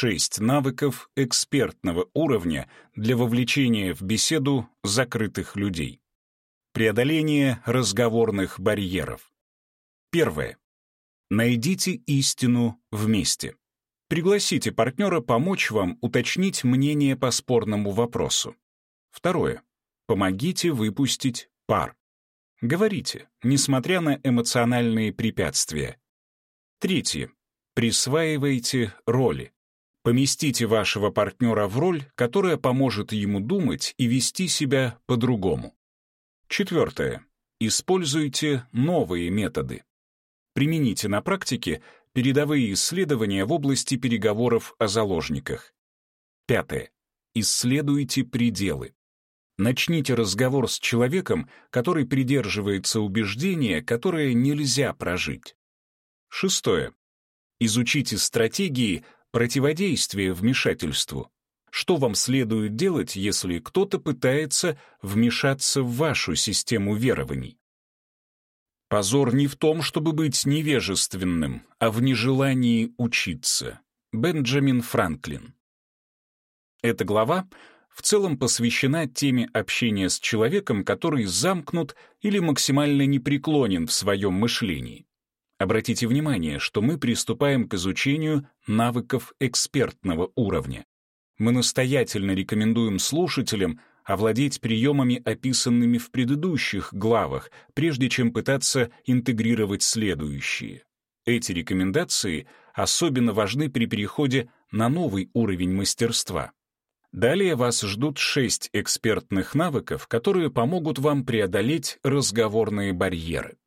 шесть навыков экспертного уровня для вовлечения в беседу закрытых людей. Преодоление разговорных барьеров. Первое. Найдите истину вместе. Пригласите партнера помочь вам уточнить мнение по спорному вопросу. Второе. Помогите выпустить пар. Говорите, несмотря на эмоциональные препятствия. Третье. Присваивайте роли. Поместите вашего партнера в роль, которая поможет ему думать и вести себя по-другому. Четвертое. Используйте новые методы. Примените на практике передовые исследования в области переговоров о заложниках. Пятое. Исследуйте пределы. Начните разговор с человеком, который придерживается убеждения, которое нельзя прожить. Шестое. Изучите стратегии противодействия вмешательству. Что вам следует делать, если кто-то пытается вмешаться в вашу систему верований? Позор не в том, чтобы быть невежественным, а в нежелании учиться. Бенджамин Франклин. Эта глава в целом посвящена теме общения с человеком, который замкнут или максимально непреклонен в своем мышлении. Обратите внимание, что мы приступаем к изучению навыков экспертного уровня. Мы настоятельно рекомендуем слушателям овладеть приемами, описанными в предыдущих главах, прежде чем пытаться интегрировать следующие. Эти рекомендации особенно важны при переходе на новый уровень мастерства. Далее вас ждут шесть экспертных навыков, которые помогут вам преодолеть разговорные барьеры.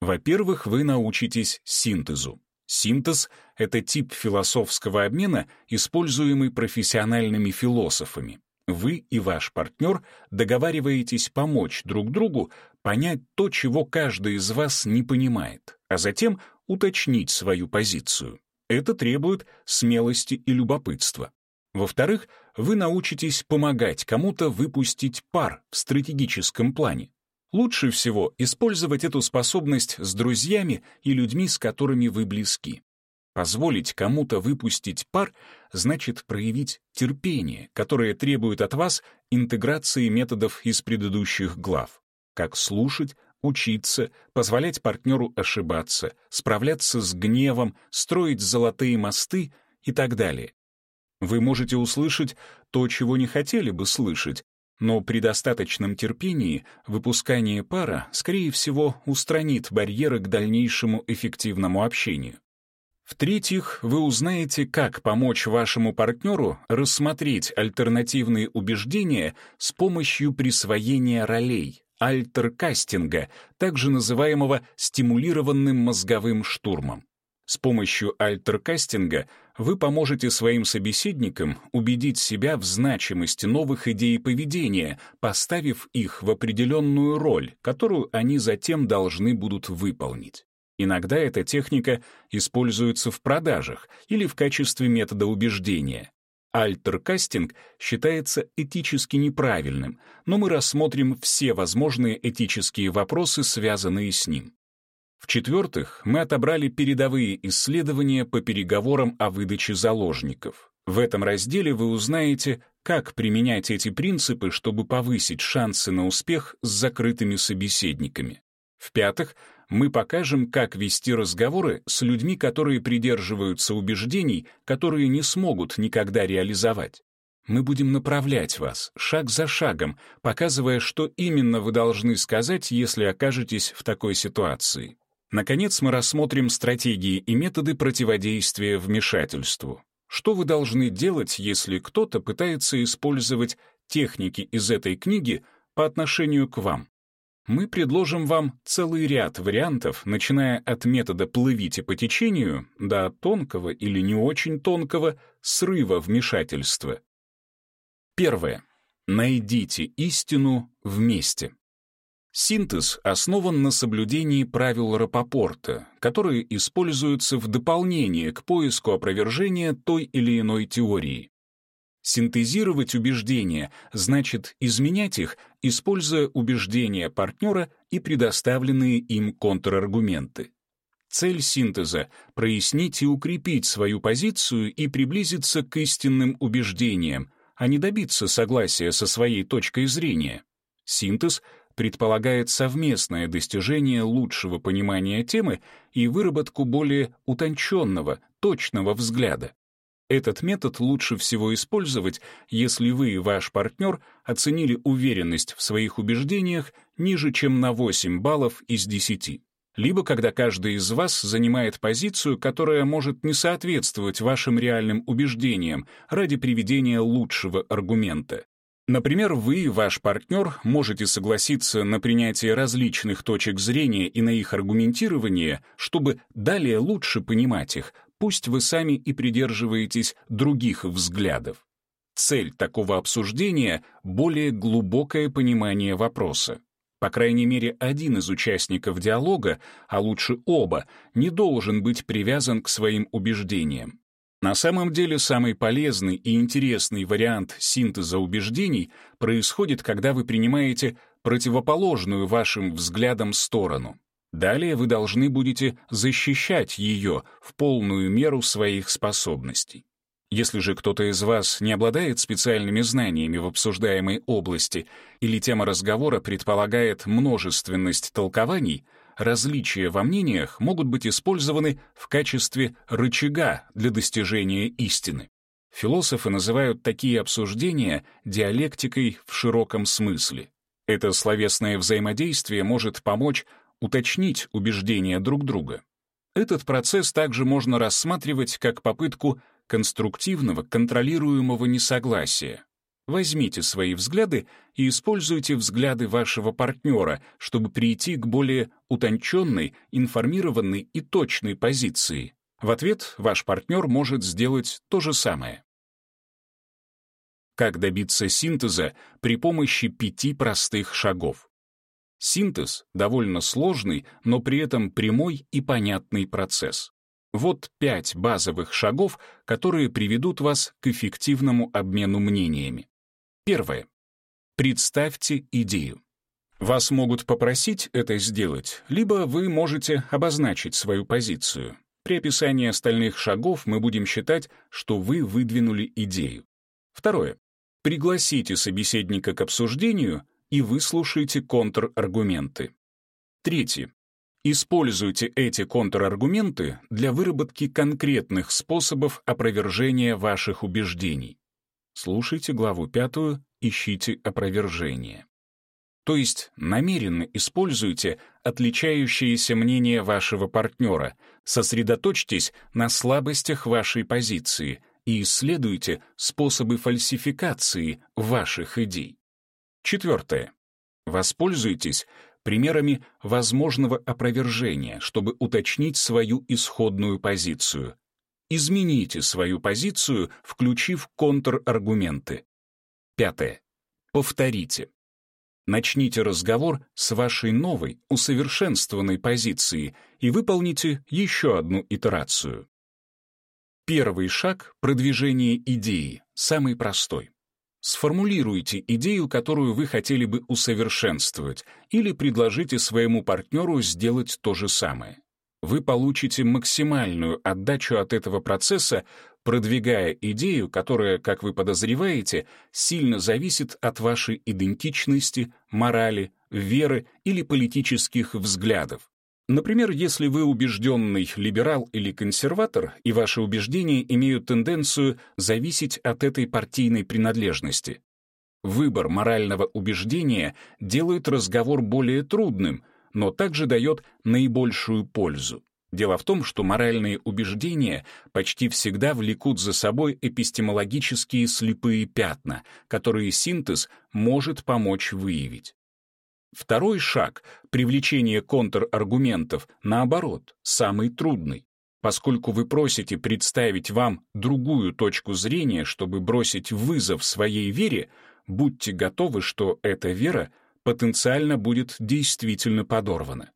Во-первых, вы научитесь синтезу. Синтез — это тип философского обмена, используемый профессиональными философами. Вы и ваш партнер договариваетесь помочь друг другу понять то, чего каждый из вас не понимает, а затем уточнить свою позицию. Это требует смелости и любопытства. Во-вторых, вы научитесь помогать кому-то выпустить пар в стратегическом плане. Лучше всего использовать эту способность с друзьями и людьми, с которыми вы близки. Позволить кому-то выпустить пар значит проявить терпение, которое требует от вас интеграции методов из предыдущих глав. Как слушать, учиться, позволять партнеру ошибаться, справляться с гневом, строить золотые мосты и так далее. Вы можете услышать то, чего не хотели бы слышать, но при достаточном терпении выпускание пара, скорее всего, устранит барьеры к дальнейшему эффективному общению. В-третьих, вы узнаете, как помочь вашему партнеру рассмотреть альтернативные убеждения с помощью присвоения ролей, альтеркастинга, также называемого стимулированным мозговым штурмом. С помощью альтеркастинга вы поможете своим собеседникам убедить себя в значимости новых идей поведения, поставив их в определенную роль, которую они затем должны будут выполнить. Иногда эта техника используется в продажах или в качестве метода убеждения. Альтеркастинг считается этически неправильным, но мы рассмотрим все возможные этические вопросы, связанные с ним. В-четвертых, мы отобрали передовые исследования по переговорам о выдаче заложников. В этом разделе вы узнаете, как применять эти принципы, чтобы повысить шансы на успех с закрытыми собеседниками. В-пятых, мы покажем, как вести разговоры с людьми, которые придерживаются убеждений, которые не смогут никогда реализовать. Мы будем направлять вас, шаг за шагом, показывая, что именно вы должны сказать, если окажетесь в такой ситуации. Наконец, мы рассмотрим стратегии и методы противодействия вмешательству. Что вы должны делать, если кто-то пытается использовать техники из этой книги по отношению к вам? мы предложим вам целый ряд вариантов, начиная от метода «плывите по течению» до тонкого или не очень тонкого срыва вмешательства. Первое. Найдите истину вместе. Синтез основан на соблюдении правил Рапопорта, которые используются в дополнение к поиску опровержения той или иной теории. Синтезировать убеждения значит изменять их, используя убеждения партнера и предоставленные им контраргументы. Цель синтеза — прояснить и укрепить свою позицию и приблизиться к истинным убеждениям, а не добиться согласия со своей точкой зрения. Синтез предполагает совместное достижение лучшего понимания темы и выработку более утонченного, точного взгляда. Этот метод лучше всего использовать, если вы и ваш партнер оценили уверенность в своих убеждениях ниже, чем на 8 баллов из 10 либо когда каждый из вас занимает позицию, которая может не соответствовать вашим реальным убеждениям ради приведения лучшего аргумента. Например, вы ваш партнер можете согласиться на принятие различных точек зрения и на их аргументирование, чтобы далее лучше понимать их, пусть вы сами и придерживаетесь других взглядов. Цель такого обсуждения — более глубокое понимание вопроса. По крайней мере, один из участников диалога, а лучше оба, не должен быть привязан к своим убеждениям. На самом деле самый полезный и интересный вариант синтеза убеждений происходит, когда вы принимаете противоположную вашим взглядам сторону. Далее вы должны будете защищать ее в полную меру своих способностей. Если же кто-то из вас не обладает специальными знаниями в обсуждаемой области или тема разговора предполагает множественность толкований, различия во мнениях могут быть использованы в качестве рычага для достижения истины. Философы называют такие обсуждения диалектикой в широком смысле. Это словесное взаимодействие может помочь уточнить убеждения друг друга. Этот процесс также можно рассматривать как попытку конструктивного, контролируемого несогласия. Возьмите свои взгляды и используйте взгляды вашего партнера, чтобы прийти к более утонченной, информированной и точной позиции. В ответ ваш партнер может сделать то же самое. Как добиться синтеза при помощи пяти простых шагов? Синтез — довольно сложный, но при этом прямой и понятный процесс. Вот пять базовых шагов, которые приведут вас к эффективному обмену мнениями. Первое. Представьте идею. Вас могут попросить это сделать, либо вы можете обозначить свою позицию. При описании остальных шагов мы будем считать, что вы выдвинули идею. Второе. Пригласите собеседника к обсуждению и выслушайте контраргументы. Третье. Используйте эти контраргументы для выработки конкретных способов опровержения ваших убеждений. Слушайте главу пятую, ищите опровержение. То есть намеренно используйте отличающиеся мнения вашего партнера, сосредоточьтесь на слабостях вашей позиции и исследуйте способы фальсификации ваших идей. Четвертое. Воспользуйтесь примерами возможного опровержения, чтобы уточнить свою исходную позицию. Измените свою позицию, включив контраргументы. Пятое. Повторите. Начните разговор с вашей новой, усовершенствованной позиции и выполните еще одну итерацию. Первый шаг продвижения идеи, самый простой. Сформулируйте идею, которую вы хотели бы усовершенствовать, или предложите своему партнеру сделать то же самое. Вы получите максимальную отдачу от этого процесса, продвигая идею, которая, как вы подозреваете, сильно зависит от вашей идентичности, морали, веры или политических взглядов. Например, если вы убежденный либерал или консерватор, и ваши убеждения имеют тенденцию зависеть от этой партийной принадлежности. Выбор морального убеждения делает разговор более трудным, но также дает наибольшую пользу. Дело в том, что моральные убеждения почти всегда влекут за собой эпистемологические слепые пятна, которые синтез может помочь выявить. Второй шаг — привлечение контраргументов, наоборот, самый трудный. Поскольку вы просите представить вам другую точку зрения, чтобы бросить вызов своей вере, будьте готовы, что эта вера потенциально будет действительно подорвана.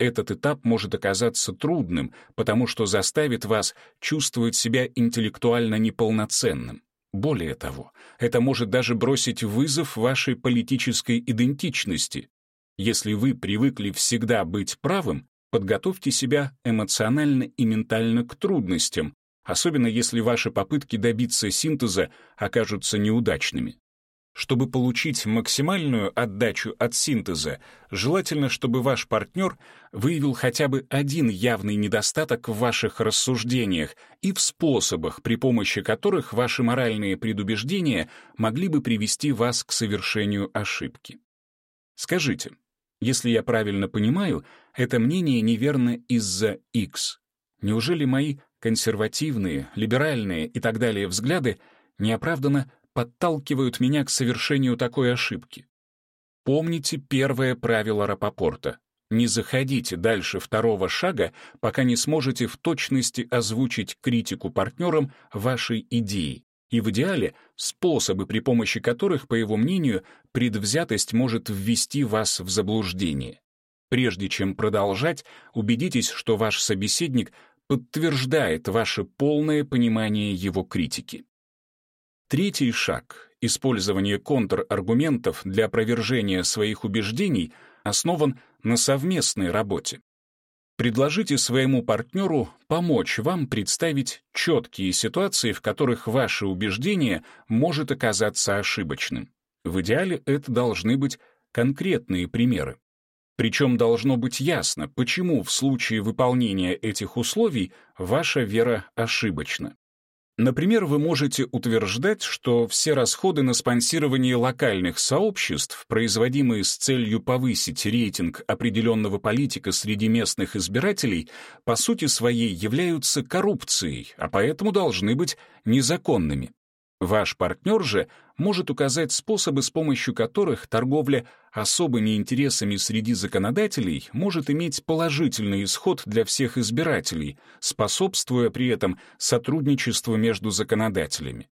Этот этап может оказаться трудным, потому что заставит вас чувствовать себя интеллектуально неполноценным. Более того, это может даже бросить вызов вашей политической идентичности. Если вы привыкли всегда быть правым, подготовьте себя эмоционально и ментально к трудностям, особенно если ваши попытки добиться синтеза окажутся неудачными. Чтобы получить максимальную отдачу от синтеза, желательно, чтобы ваш партнер выявил хотя бы один явный недостаток в ваших рассуждениях и в способах, при помощи которых ваши моральные предубеждения могли бы привести вас к совершению ошибки. Скажите, если я правильно понимаю, это мнение неверно из-за X. Неужели мои консервативные, либеральные и так далее взгляды неоправданно подталкивают меня к совершению такой ошибки? Помните первое правило Рапопорта. Не заходите дальше второго шага, пока не сможете в точности озвучить критику партнерам вашей идеи и в идеале способы, при помощи которых, по его мнению, предвзятость может ввести вас в заблуждение. Прежде чем продолжать, убедитесь, что ваш собеседник подтверждает ваше полное понимание его критики. Третий шаг — использование контраргументов для опровержения своих убеждений — основан на совместной работе. Предложите своему партнеру помочь вам представить четкие ситуации, в которых ваше убеждение может оказаться ошибочным. В идеале это должны быть конкретные примеры. Причем должно быть ясно, почему в случае выполнения этих условий ваша вера ошибочна. Например, вы можете утверждать, что все расходы на спонсирование локальных сообществ, производимые с целью повысить рейтинг определенного политика среди местных избирателей, по сути своей являются коррупцией, а поэтому должны быть незаконными. Ваш партнер же может указать способы, с помощью которых торговля особыми интересами среди законодателей может иметь положительный исход для всех избирателей, способствуя при этом сотрудничеству между законодателями.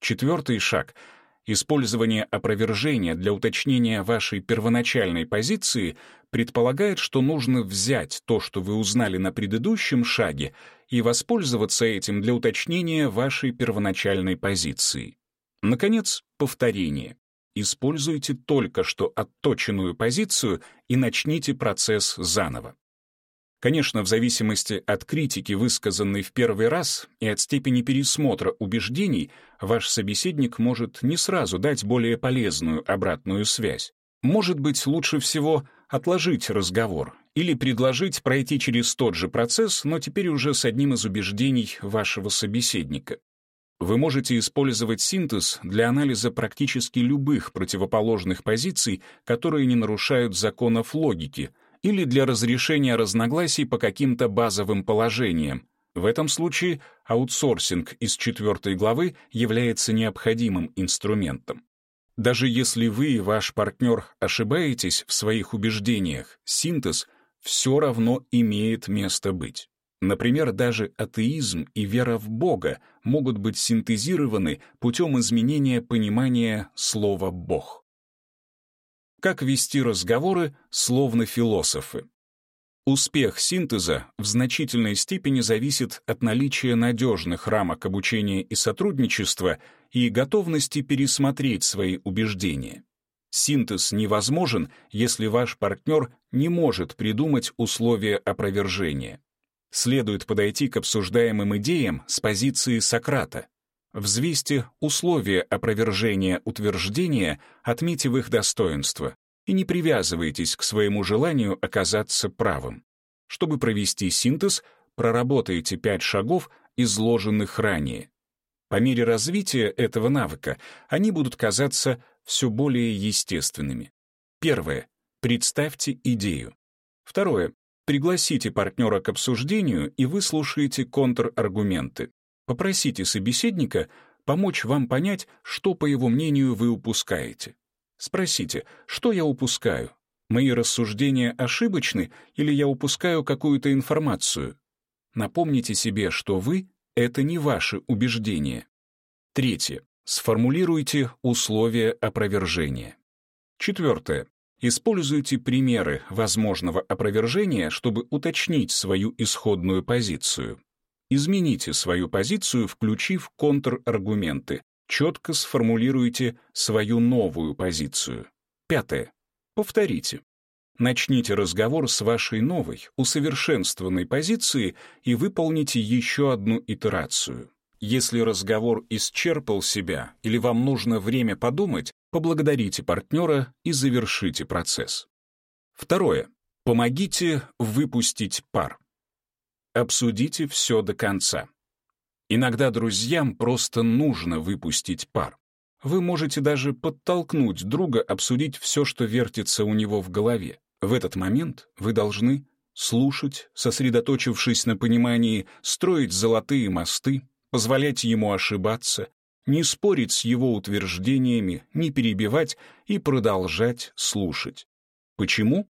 Четвертый шаг — Использование опровержения для уточнения вашей первоначальной позиции предполагает, что нужно взять то, что вы узнали на предыдущем шаге, и воспользоваться этим для уточнения вашей первоначальной позиции. Наконец, повторение. Используйте только что отточенную позицию и начните процесс заново. Конечно, в зависимости от критики, высказанной в первый раз, и от степени пересмотра убеждений, ваш собеседник может не сразу дать более полезную обратную связь. Может быть, лучше всего отложить разговор или предложить пройти через тот же процесс, но теперь уже с одним из убеждений вашего собеседника. Вы можете использовать синтез для анализа практически любых противоположных позиций, которые не нарушают законов логики — или для разрешения разногласий по каким-то базовым положениям. В этом случае аутсорсинг из четвертой главы является необходимым инструментом. Даже если вы и ваш партнер ошибаетесь в своих убеждениях, синтез все равно имеет место быть. Например, даже атеизм и вера в Бога могут быть синтезированы путем изменения понимания слова «Бог» как вести разговоры словно философы. Успех синтеза в значительной степени зависит от наличия надежных рамок обучения и сотрудничества и готовности пересмотреть свои убеждения. Синтез невозможен, если ваш партнер не может придумать условия опровержения. Следует подойти к обсуждаемым идеям с позиции Сократа. Взвесьте условия опровержения утверждения, отметив их достоинства, и не привязывайтесь к своему желанию оказаться правым. Чтобы провести синтез, проработайте пять шагов, изложенных ранее. По мере развития этого навыка они будут казаться все более естественными. Первое. Представьте идею. Второе. Пригласите партнера к обсуждению и выслушайте контраргументы. Попросите собеседника помочь вам понять, что, по его мнению, вы упускаете. Спросите, что я упускаю? Мои рассуждения ошибочны или я упускаю какую-то информацию? Напомните себе, что вы — это не ваши убеждения. Третье. Сформулируйте условия опровержения. Четвертое. Используйте примеры возможного опровержения, чтобы уточнить свою исходную позицию. Измените свою позицию, включив контраргументы. Четко сформулируйте свою новую позицию. Пятое. Повторите. Начните разговор с вашей новой, усовершенствованной позиции и выполните еще одну итерацию. Если разговор исчерпал себя или вам нужно время подумать, поблагодарите партнера и завершите процесс. Второе. Помогите выпустить пар. Обсудите все до конца. Иногда друзьям просто нужно выпустить пар. Вы можете даже подтолкнуть друга обсудить все, что вертится у него в голове. В этот момент вы должны слушать, сосредоточившись на понимании, строить золотые мосты, позволять ему ошибаться, не спорить с его утверждениями, не перебивать и продолжать слушать. Почему?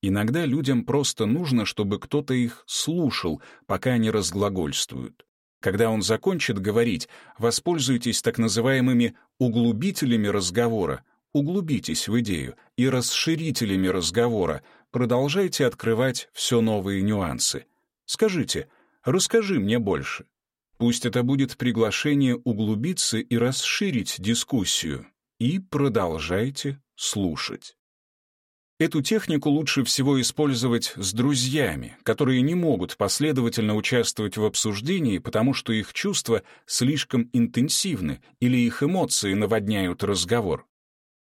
Иногда людям просто нужно, чтобы кто-то их слушал, пока они разглагольствуют. Когда он закончит говорить, воспользуйтесь так называемыми углубителями разговора, углубитесь в идею, и расширителями разговора, продолжайте открывать все новые нюансы. Скажите, расскажи мне больше. Пусть это будет приглашение углубиться и расширить дискуссию. И продолжайте слушать. Эту технику лучше всего использовать с друзьями, которые не могут последовательно участвовать в обсуждении, потому что их чувства слишком интенсивны или их эмоции наводняют разговор.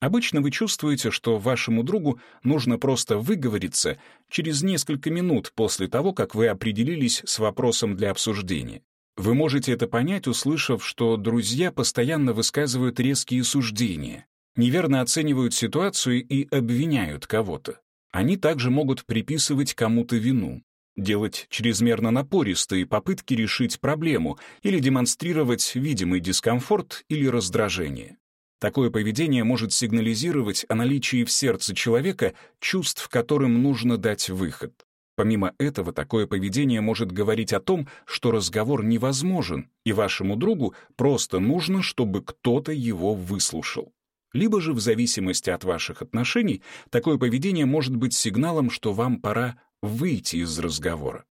Обычно вы чувствуете, что вашему другу нужно просто выговориться через несколько минут после того, как вы определились с вопросом для обсуждения. Вы можете это понять, услышав, что друзья постоянно высказывают резкие суждения, неверно оценивают ситуацию и обвиняют кого-то. Они также могут приписывать кому-то вину, делать чрезмерно напористые попытки решить проблему или демонстрировать видимый дискомфорт или раздражение. Такое поведение может сигнализировать о наличии в сердце человека чувств, которым нужно дать выход. Помимо этого, такое поведение может говорить о том, что разговор невозможен, и вашему другу просто нужно, чтобы кто-то его выслушал. Либо же, в зависимости от ваших отношений, такое поведение может быть сигналом, что вам пора выйти из разговора.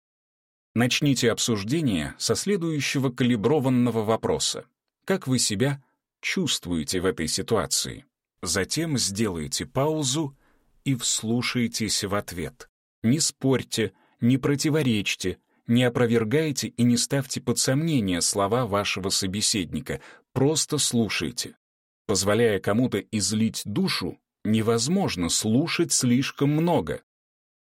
Начните обсуждение со следующего калиброванного вопроса. Как вы себя чувствуете в этой ситуации? Затем сделайте паузу и вслушайтесь в ответ. Не спорьте, не противоречьте, не опровергайте и не ставьте под сомнение слова вашего собеседника, просто слушайте. Позволяя кому-то излить душу, невозможно слушать слишком много.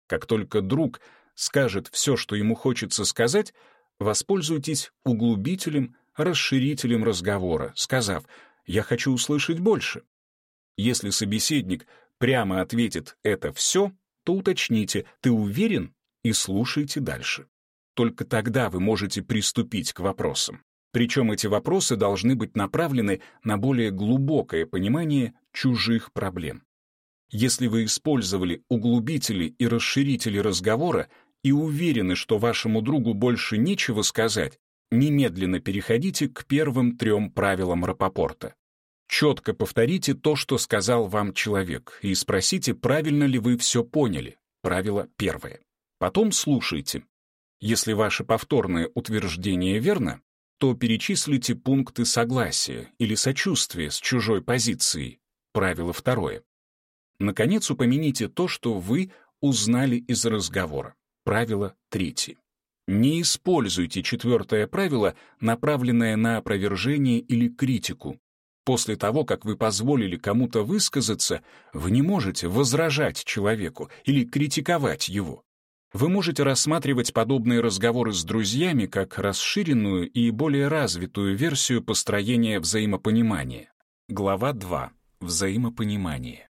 Как только друг скажет все, что ему хочется сказать, воспользуйтесь углубителем, расширителем разговора, сказав «я хочу услышать больше». Если собеседник прямо ответит «это все», то уточните «ты уверен?» и слушайте дальше. Только тогда вы можете приступить к вопросам. Причем эти вопросы должны быть направлены на более глубокое понимание чужих проблем. Если вы использовали углубители и расширители разговора и уверены, что вашему другу больше нечего сказать, немедленно переходите к первым трем правилам Рапопорта. Четко повторите то, что сказал вам человек, и спросите, правильно ли вы все поняли. Правило первое. Потом слушайте. Если ваше повторное утверждение верно, то перечислите пункты согласия или сочувствия с чужой позицией. Правило второе. Наконец, упомяните то, что вы узнали из разговора. Правило третье. Не используйте четвертое правило, направленное на опровержение или критику. После того, как вы позволили кому-то высказаться, вы не можете возражать человеку или критиковать его. Вы можете рассматривать подобные разговоры с друзьями как расширенную и более развитую версию построения взаимопонимания. Глава 2. Взаимопонимание.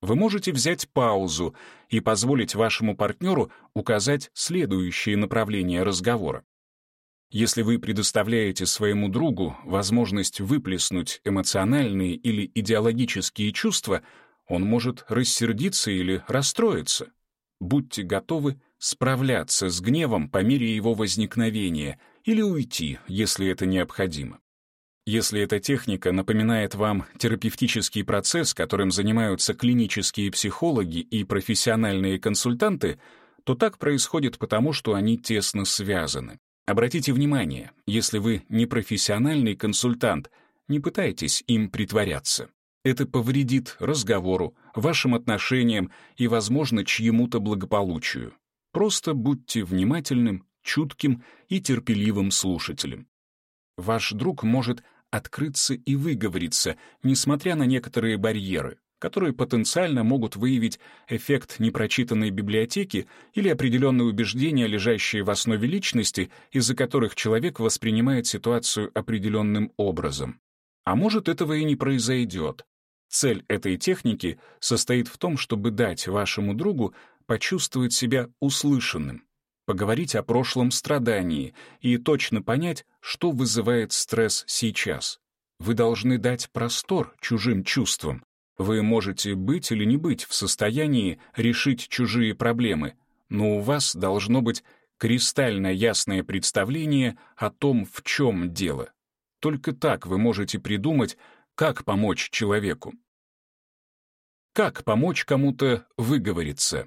Вы можете взять паузу и позволить вашему партнеру указать следующее направление разговора. Если вы предоставляете своему другу возможность выплеснуть эмоциональные или идеологические чувства, он может рассердиться или расстроиться. Будьте готовы справляться с гневом по мере его возникновения или уйти, если это необходимо. Если эта техника напоминает вам терапевтический процесс, которым занимаются клинические психологи и профессиональные консультанты, то так происходит потому, что они тесно связаны. Обратите внимание, если вы не профессиональный консультант, не пытайтесь им притворяться. Это повредит разговору, вашим отношениям и, возможно, чьему-то благополучию. Просто будьте внимательным, чутким и терпеливым слушателем. Ваш друг может открыться и выговориться, несмотря на некоторые барьеры, которые потенциально могут выявить эффект непрочитанной библиотеки или определенные убеждения, лежащие в основе личности, из-за которых человек воспринимает ситуацию определенным образом. А может, этого и не произойдет. Цель этой техники состоит в том, чтобы дать вашему другу почувствовать себя услышанным, поговорить о прошлом страдании и точно понять, что вызывает стресс сейчас. Вы должны дать простор чужим чувствам. Вы можете быть или не быть в состоянии решить чужие проблемы, но у вас должно быть кристально ясное представление о том, в чем дело. Только так вы можете придумать, как помочь человеку. Как помочь кому-то выговориться?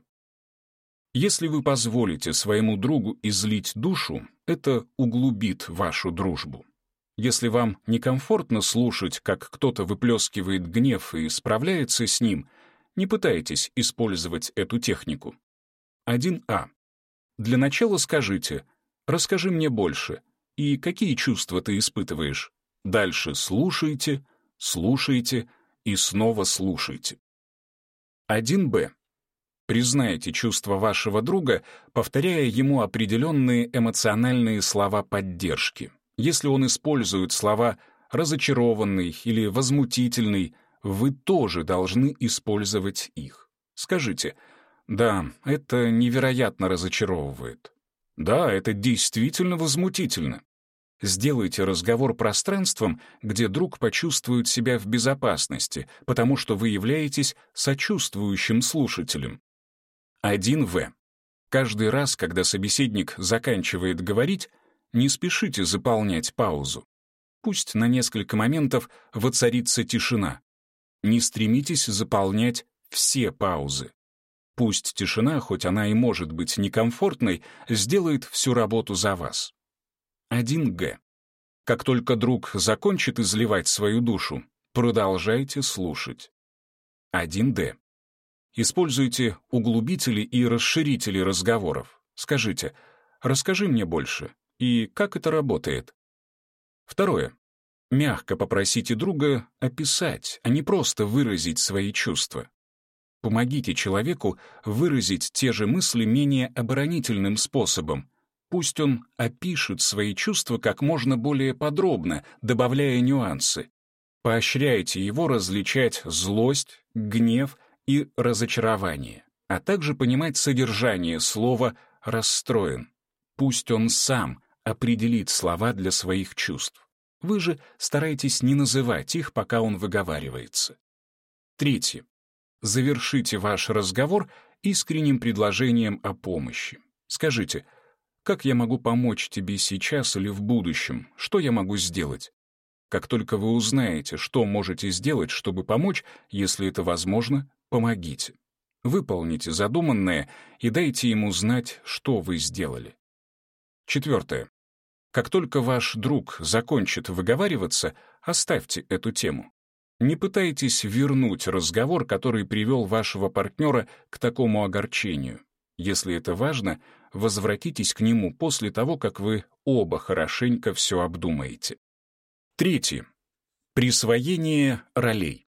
Если вы позволите своему другу излить душу, это углубит вашу дружбу. Если вам некомфортно слушать, как кто-то выплескивает гнев и справляется с ним, не пытайтесь использовать эту технику. 1А. Для начала скажите «Расскажи мне больше» и какие чувства ты испытываешь. Дальше слушайте, слушайте и снова слушайте. 1Б. Признайте чувства вашего друга, повторяя ему определенные эмоциональные слова поддержки. Если он использует слова «разочарованный» или «возмутительный», вы тоже должны использовать их. Скажите «Да, это невероятно разочаровывает». «Да, это действительно возмутительно». Сделайте разговор пространством, где друг почувствует себя в безопасности, потому что вы являетесь сочувствующим слушателем. 1В. Каждый раз, когда собеседник заканчивает говорить, не спешите заполнять паузу. Пусть на несколько моментов воцарится тишина. Не стремитесь заполнять все паузы. Пусть тишина, хоть она и может быть некомфортной, сделает всю работу за вас. 1Г. Как только друг закончит изливать свою душу, продолжайте слушать. 1Д. Используйте углубители и расширители разговоров. Скажите «расскажи мне больше» и «как это работает». Второе. Мягко попросите друга описать, а не просто выразить свои чувства. Помогите человеку выразить те же мысли менее оборонительным способом. Пусть он опишет свои чувства как можно более подробно, добавляя нюансы. Поощряйте его различать злость, гнев и разочарование, а также понимать содержание слова «расстроен». Пусть он сам определит слова для своих чувств. Вы же старайтесь не называть их, пока он выговаривается. Третье. Завершите ваш разговор искренним предложением о помощи. Скажите, как я могу помочь тебе сейчас или в будущем? Что я могу сделать? Как только вы узнаете, что можете сделать, чтобы помочь, если это возможно, помогите. Выполните задуманное и дайте ему знать, что вы сделали. Четвертое. Как только ваш друг закончит выговариваться, оставьте эту тему. Не пытайтесь вернуть разговор, который привел вашего партнера к такому огорчению. Если это важно, возвратитесь к нему после того, как вы оба хорошенько все обдумаете. Третье. Присвоение ролей.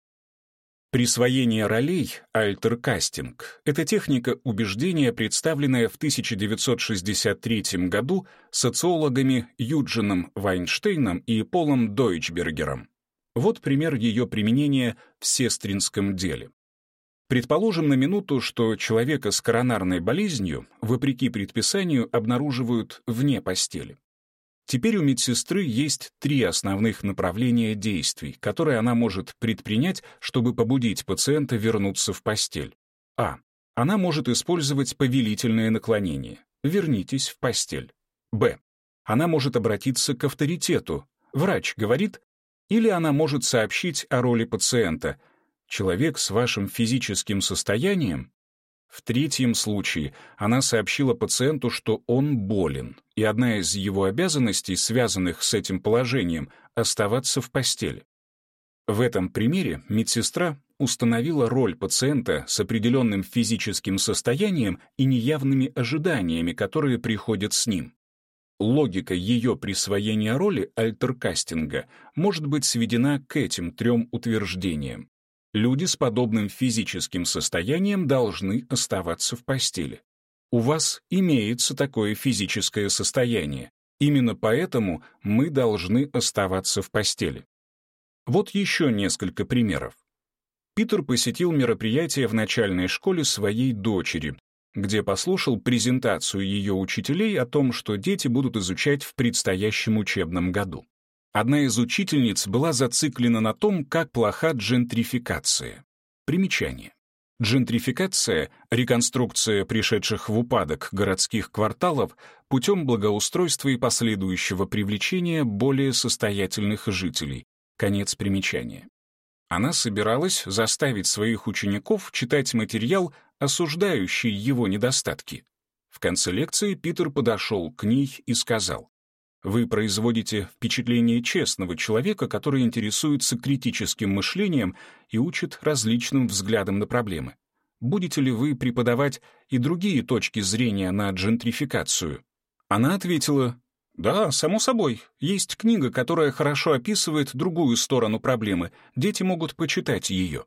Присвоение ролей, альтеркастинг, это техника убеждения, представленная в 1963 году социологами Юджином Вайнштейном и Полом Дойчбергером. Вот пример ее применения в сестринском деле. Предположим на минуту, что человека с коронарной болезнью, вопреки предписанию, обнаруживают вне постели. Теперь у медсестры есть три основных направления действий, которые она может предпринять, чтобы побудить пациента вернуться в постель. А. Она может использовать повелительное наклонение. Вернитесь в постель. Б. Она может обратиться к авторитету. Врач говорит, или она может сообщить о роли пациента. Человек с вашим физическим состоянием в третьем случае она сообщила пациенту, что он болен, и одна из его обязанностей, связанных с этим положением, оставаться в постели. В этом примере медсестра установила роль пациента с определенным физическим состоянием и неявными ожиданиями, которые приходят с ним. Логика ее присвоения роли альтеркастинга может быть сведена к этим трем утверждениям. Люди с подобным физическим состоянием должны оставаться в постели. У вас имеется такое физическое состояние. Именно поэтому мы должны оставаться в постели. Вот еще несколько примеров. Питер посетил мероприятие в начальной школе своей дочери, где послушал презентацию ее учителей о том, что дети будут изучать в предстоящем учебном году. Одна из учительниц была зациклена на том, как плоха джентрификация. Примечание. Джентрификация — реконструкция пришедших в упадок городских кварталов путем благоустройства и последующего привлечения более состоятельных жителей. Конец примечания. Она собиралась заставить своих учеников читать материал, осуждающий его недостатки. В конце лекции Питер подошел к ней и сказал, «Вы производите впечатление честного человека, который интересуется критическим мышлением и учит различным взглядам на проблемы. Будете ли вы преподавать и другие точки зрения на джентрификацию?» Она ответила, да, само собой. Есть книга, которая хорошо описывает другую сторону проблемы. Дети могут почитать ее.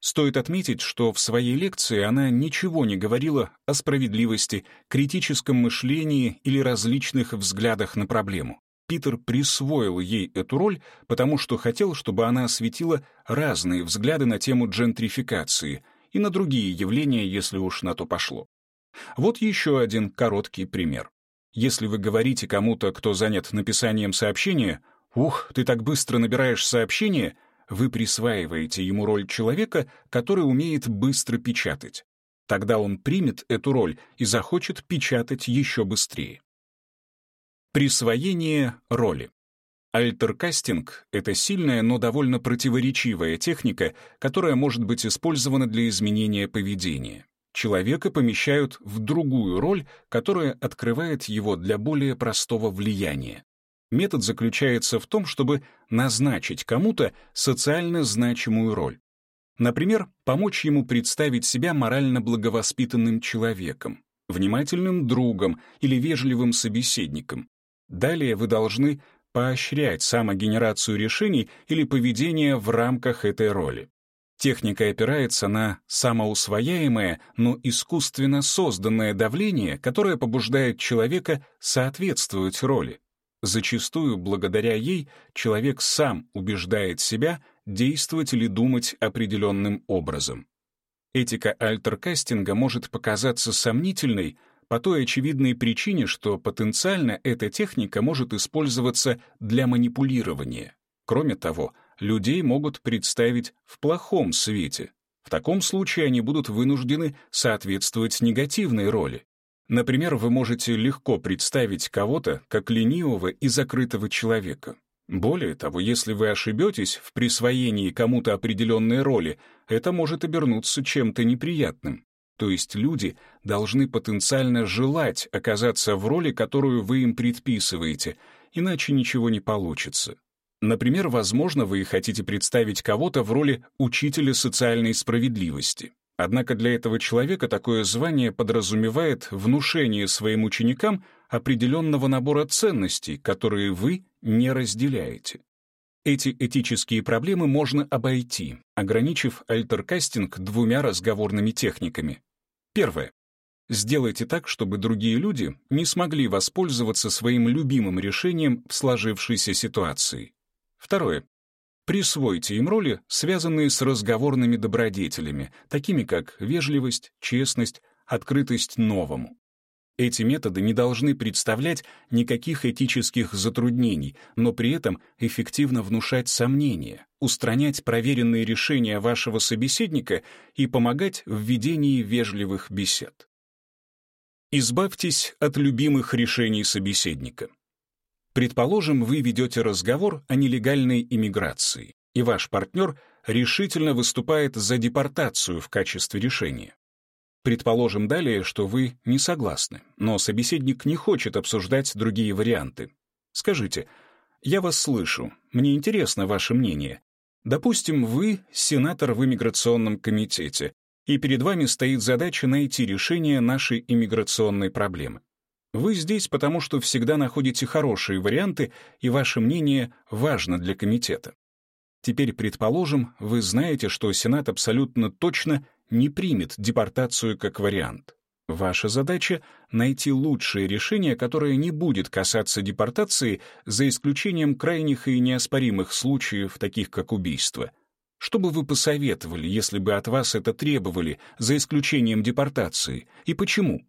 Стоит отметить, что в своей лекции она ничего не говорила о справедливости, критическом мышлении или различных взглядах на проблему. Питер присвоил ей эту роль, потому что хотел, чтобы она осветила разные взгляды на тему джентрификации и на другие явления, если уж на то пошло. Вот еще один короткий пример. Если вы говорите кому-то, кто занят написанием сообщения, «Ух, ты так быстро набираешь сообщение», вы присваиваете ему роль человека, который умеет быстро печатать. Тогда он примет эту роль и захочет печатать еще быстрее. Присвоение роли. Альтеркастинг — это сильная, но довольно противоречивая техника, которая может быть использована для изменения поведения. Человека помещают в другую роль, которая открывает его для более простого влияния. Метод заключается в том, чтобы назначить кому-то социально значимую роль. Например, помочь ему представить себя морально благовоспитанным человеком, внимательным другом или вежливым собеседником. Далее вы должны поощрять самогенерацию решений или поведения в рамках этой роли. Техника опирается на самоусвояемое, но искусственно созданное давление, которое побуждает человека соответствовать роли. Зачастую, благодаря ей, человек сам убеждает себя действовать или думать определенным образом. Этика альтеркастинга может показаться сомнительной по той очевидной причине, что потенциально эта техника может использоваться для манипулирования. Кроме того, людей могут представить в плохом свете. В таком случае они будут вынуждены соответствовать негативной роли. Например, вы можете легко представить кого-то как ленивого и закрытого человека. Более того, если вы ошибетесь в присвоении кому-то определенной роли, это может обернуться чем-то неприятным. То есть люди должны потенциально желать оказаться в роли, которую вы им предписываете, иначе ничего не получится. Например, возможно, вы хотите представить кого-то в роли учителя социальной справедливости. Однако для этого человека такое звание подразумевает внушение своим ученикам определенного набора ценностей, которые вы не разделяете. Эти этические проблемы можно обойти, ограничив альтеркастинг двумя разговорными техниками. Первое. Сделайте так, чтобы другие люди не смогли воспользоваться своим любимым решением в сложившейся ситуации. Второе. Присвойте им роли, связанные с разговорными добродетелями, такими как вежливость, честность, открытость новому. Эти методы не должны представлять никаких этических затруднений, но при этом эффективно внушать сомнения, устранять проверенные решения вашего собеседника и помогать в ведении вежливых бесед. Избавьтесь от любимых решений собеседника. Предположим, вы ведете разговор о нелегальной иммиграции, и ваш партнер решительно выступает за депортацию в качестве решения. Предположим далее, что вы не согласны, но собеседник не хочет обсуждать другие варианты. Скажите, я вас слышу, мне интересно ваше мнение. Допустим, вы сенатор в иммиграционном комитете, и перед вами стоит задача найти решение нашей иммиграционной проблемы. Вы здесь потому, что всегда находите хорошие варианты, и ваше мнение важно для комитета. Теперь, предположим, вы знаете, что Сенат абсолютно точно не примет депортацию как вариант. Ваша задача — найти лучшее решение, которое не будет касаться депортации, за исключением крайних и неоспоримых случаев, таких как убийство. Что бы вы посоветовали, если бы от вас это требовали, за исключением депортации, и почему?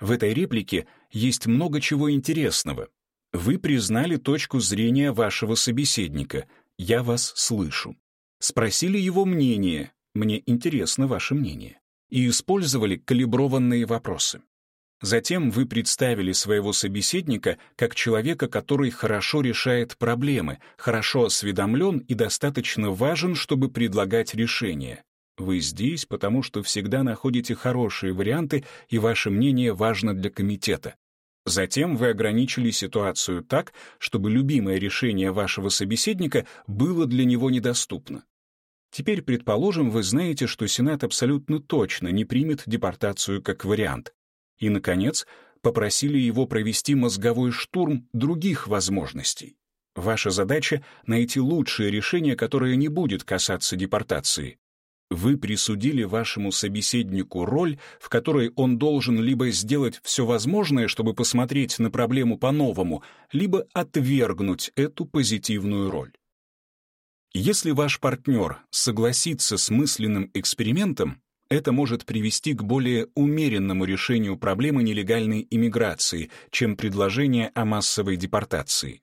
В этой реплике есть много чего интересного. Вы признали точку зрения вашего собеседника. Я вас слышу. Спросили его мнение. Мне интересно ваше мнение и использовали калиброванные вопросы. Затем вы представили своего собеседника как человека, который хорошо решает проблемы, хорошо осведомлен и достаточно важен, чтобы предлагать решения. Вы здесь, потому что всегда находите хорошие варианты, и ваше мнение важно для комитета. Затем вы ограничили ситуацию так, чтобы любимое решение вашего собеседника было для него недоступно. Теперь, предположим, вы знаете, что Сенат абсолютно точно не примет депортацию как вариант. И, наконец, попросили его провести мозговой штурм других возможностей. Ваша задача — найти лучшее решение, которое не будет касаться депортации. Вы присудили вашему собеседнику роль, в которой он должен либо сделать все возможное, чтобы посмотреть на проблему по-новому, либо отвергнуть эту позитивную роль. Если ваш партнер согласится с мысленным экспериментом, это может привести к более умеренному решению проблемы нелегальной иммиграции, чем предложение о массовой депортации.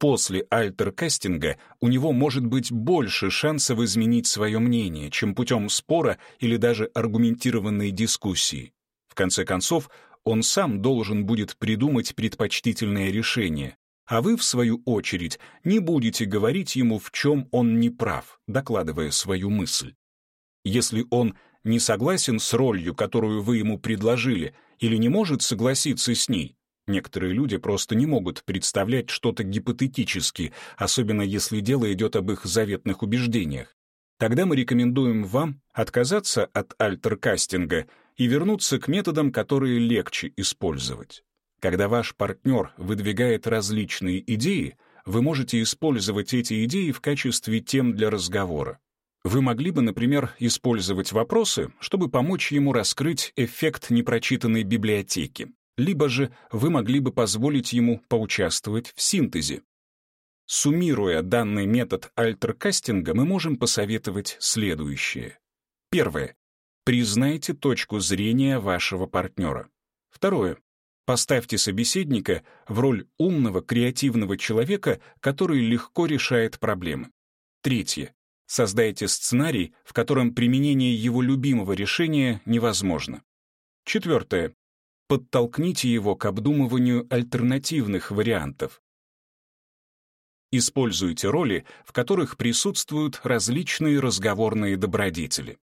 После альтеркастинга у него может быть больше шансов изменить свое мнение, чем путем спора или даже аргументированной дискуссии. В конце концов, он сам должен будет придумать предпочтительное решение, а вы, в свою очередь, не будете говорить ему, в чем он не прав, докладывая свою мысль. Если он не согласен с ролью, которую вы ему предложили, или не может согласиться с ней, некоторые люди просто не могут представлять что-то гипотетически, особенно если дело идет об их заветных убеждениях, тогда мы рекомендуем вам отказаться от альтеркастинга и вернуться к методам, которые легче использовать. Когда ваш партнер выдвигает различные идеи, вы можете использовать эти идеи в качестве тем для разговора. Вы могли бы, например, использовать вопросы, чтобы помочь ему раскрыть эффект непрочитанной библиотеки, либо же вы могли бы позволить ему поучаствовать в синтезе. Суммируя данный метод альтеркастинга, мы можем посоветовать следующее. Первое. Признайте точку зрения вашего партнера. Второе. Поставьте собеседника в роль умного, креативного человека, который легко решает проблемы. Третье. Создайте сценарий, в котором применение его любимого решения невозможно. Четвертое. Подтолкните его к обдумыванию альтернативных вариантов. Используйте роли, в которых присутствуют различные разговорные добродетели.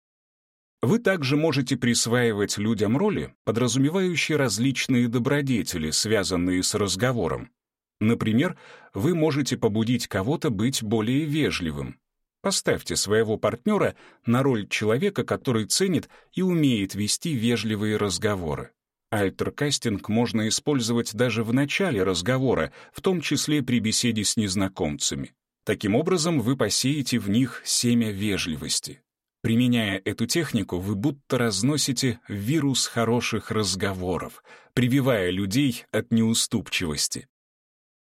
Вы также можете присваивать людям роли, подразумевающие различные добродетели, связанные с разговором. Например, вы можете побудить кого-то быть более вежливым. Поставьте своего партнера на роль человека, который ценит и умеет вести вежливые разговоры. Альтеркастинг можно использовать даже в начале разговора, в том числе при беседе с незнакомцами. Таким образом, вы посеете в них семя вежливости. Применяя эту технику, вы будто разносите вирус хороших разговоров, прививая людей от неуступчивости.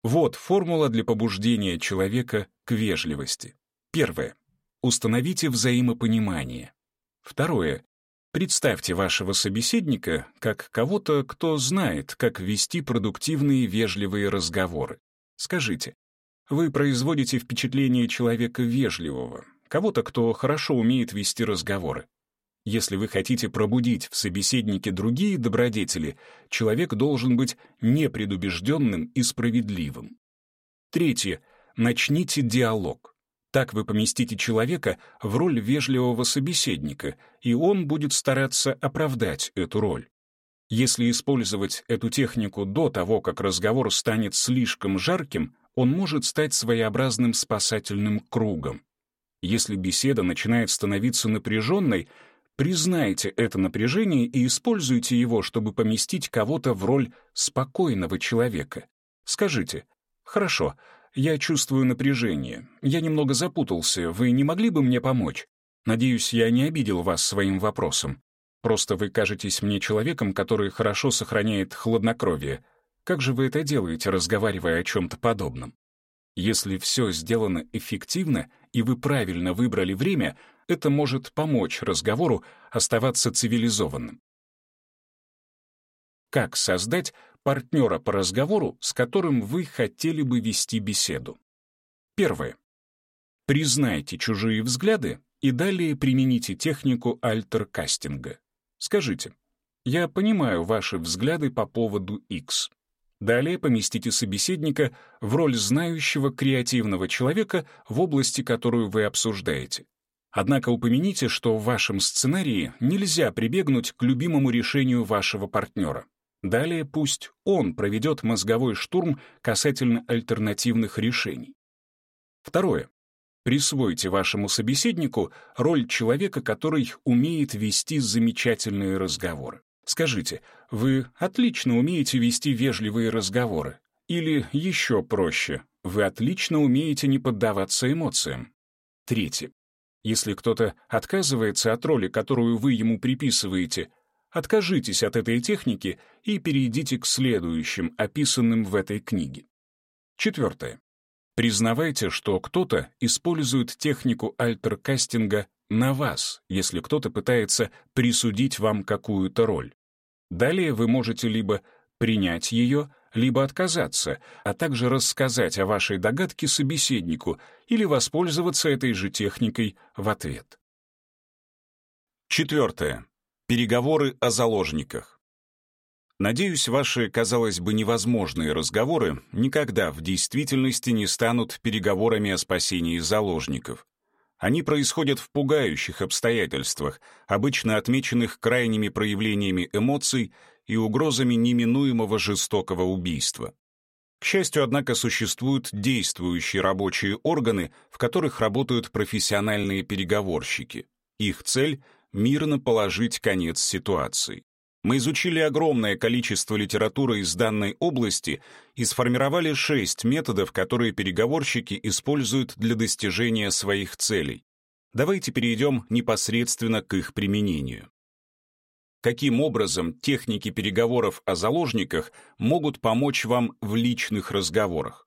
Вот формула для побуждения человека к вежливости. Первое. Установите взаимопонимание. Второе. Представьте вашего собеседника как кого-то, кто знает, как вести продуктивные вежливые разговоры. Скажите, вы производите впечатление человека вежливого, кого-то, кто хорошо умеет вести разговоры. Если вы хотите пробудить в собеседнике другие добродетели, человек должен быть непредубежденным и справедливым. Третье. Начните диалог. Так вы поместите человека в роль вежливого собеседника, и он будет стараться оправдать эту роль. Если использовать эту технику до того, как разговор станет слишком жарким, он может стать своеобразным спасательным кругом. Если беседа начинает становиться напряженной, признайте это напряжение и используйте его, чтобы поместить кого-то в роль спокойного человека. Скажите, «Хорошо, я чувствую напряжение. Я немного запутался. Вы не могли бы мне помочь? Надеюсь, я не обидел вас своим вопросом. Просто вы кажетесь мне человеком, который хорошо сохраняет хладнокровие. Как же вы это делаете, разговаривая о чем-то подобном? Если все сделано эффективно, и вы правильно выбрали время, это может помочь разговору оставаться цивилизованным. Как создать партнера по разговору, с которым вы хотели бы вести беседу? Первое. Признайте чужие взгляды и далее примените технику альтеркастинга. Скажите, я понимаю ваши взгляды по поводу X. Далее поместите собеседника в роль знающего креативного человека в области, которую вы обсуждаете. Однако упомяните, что в вашем сценарии нельзя прибегнуть к любимому решению вашего партнера. Далее пусть он проведет мозговой штурм касательно альтернативных решений. Второе. Присвойте вашему собеседнику роль человека, который умеет вести замечательные разговоры. Скажите, вы отлично умеете вести вежливые разговоры. Или еще проще, вы отлично умеете не поддаваться эмоциям. Третье. Если кто-то отказывается от роли, которую вы ему приписываете, откажитесь от этой техники и перейдите к следующим, описанным в этой книге. Четвертое. Признавайте, что кто-то использует технику альтеркастинга на вас, если кто-то пытается присудить вам какую-то роль. Далее вы можете либо принять ее, либо отказаться, а также рассказать о вашей догадке собеседнику или воспользоваться этой же техникой в ответ. Четвертое. Переговоры о заложниках. Надеюсь, ваши, казалось бы, невозможные разговоры никогда в действительности не станут переговорами о спасении заложников. Они происходят в пугающих обстоятельствах, обычно отмеченных крайними проявлениями эмоций и угрозами неминуемого жестокого убийства. К счастью, однако, существуют действующие рабочие органы, в которых работают профессиональные переговорщики. Их цель — мирно положить конец ситуации. Мы изучили огромное количество литературы из данной области и сформировали шесть методов, которые переговорщики используют для достижения своих целей. Давайте перейдем непосредственно к их применению. Каким образом техники переговоров о заложниках могут помочь вам в личных разговорах?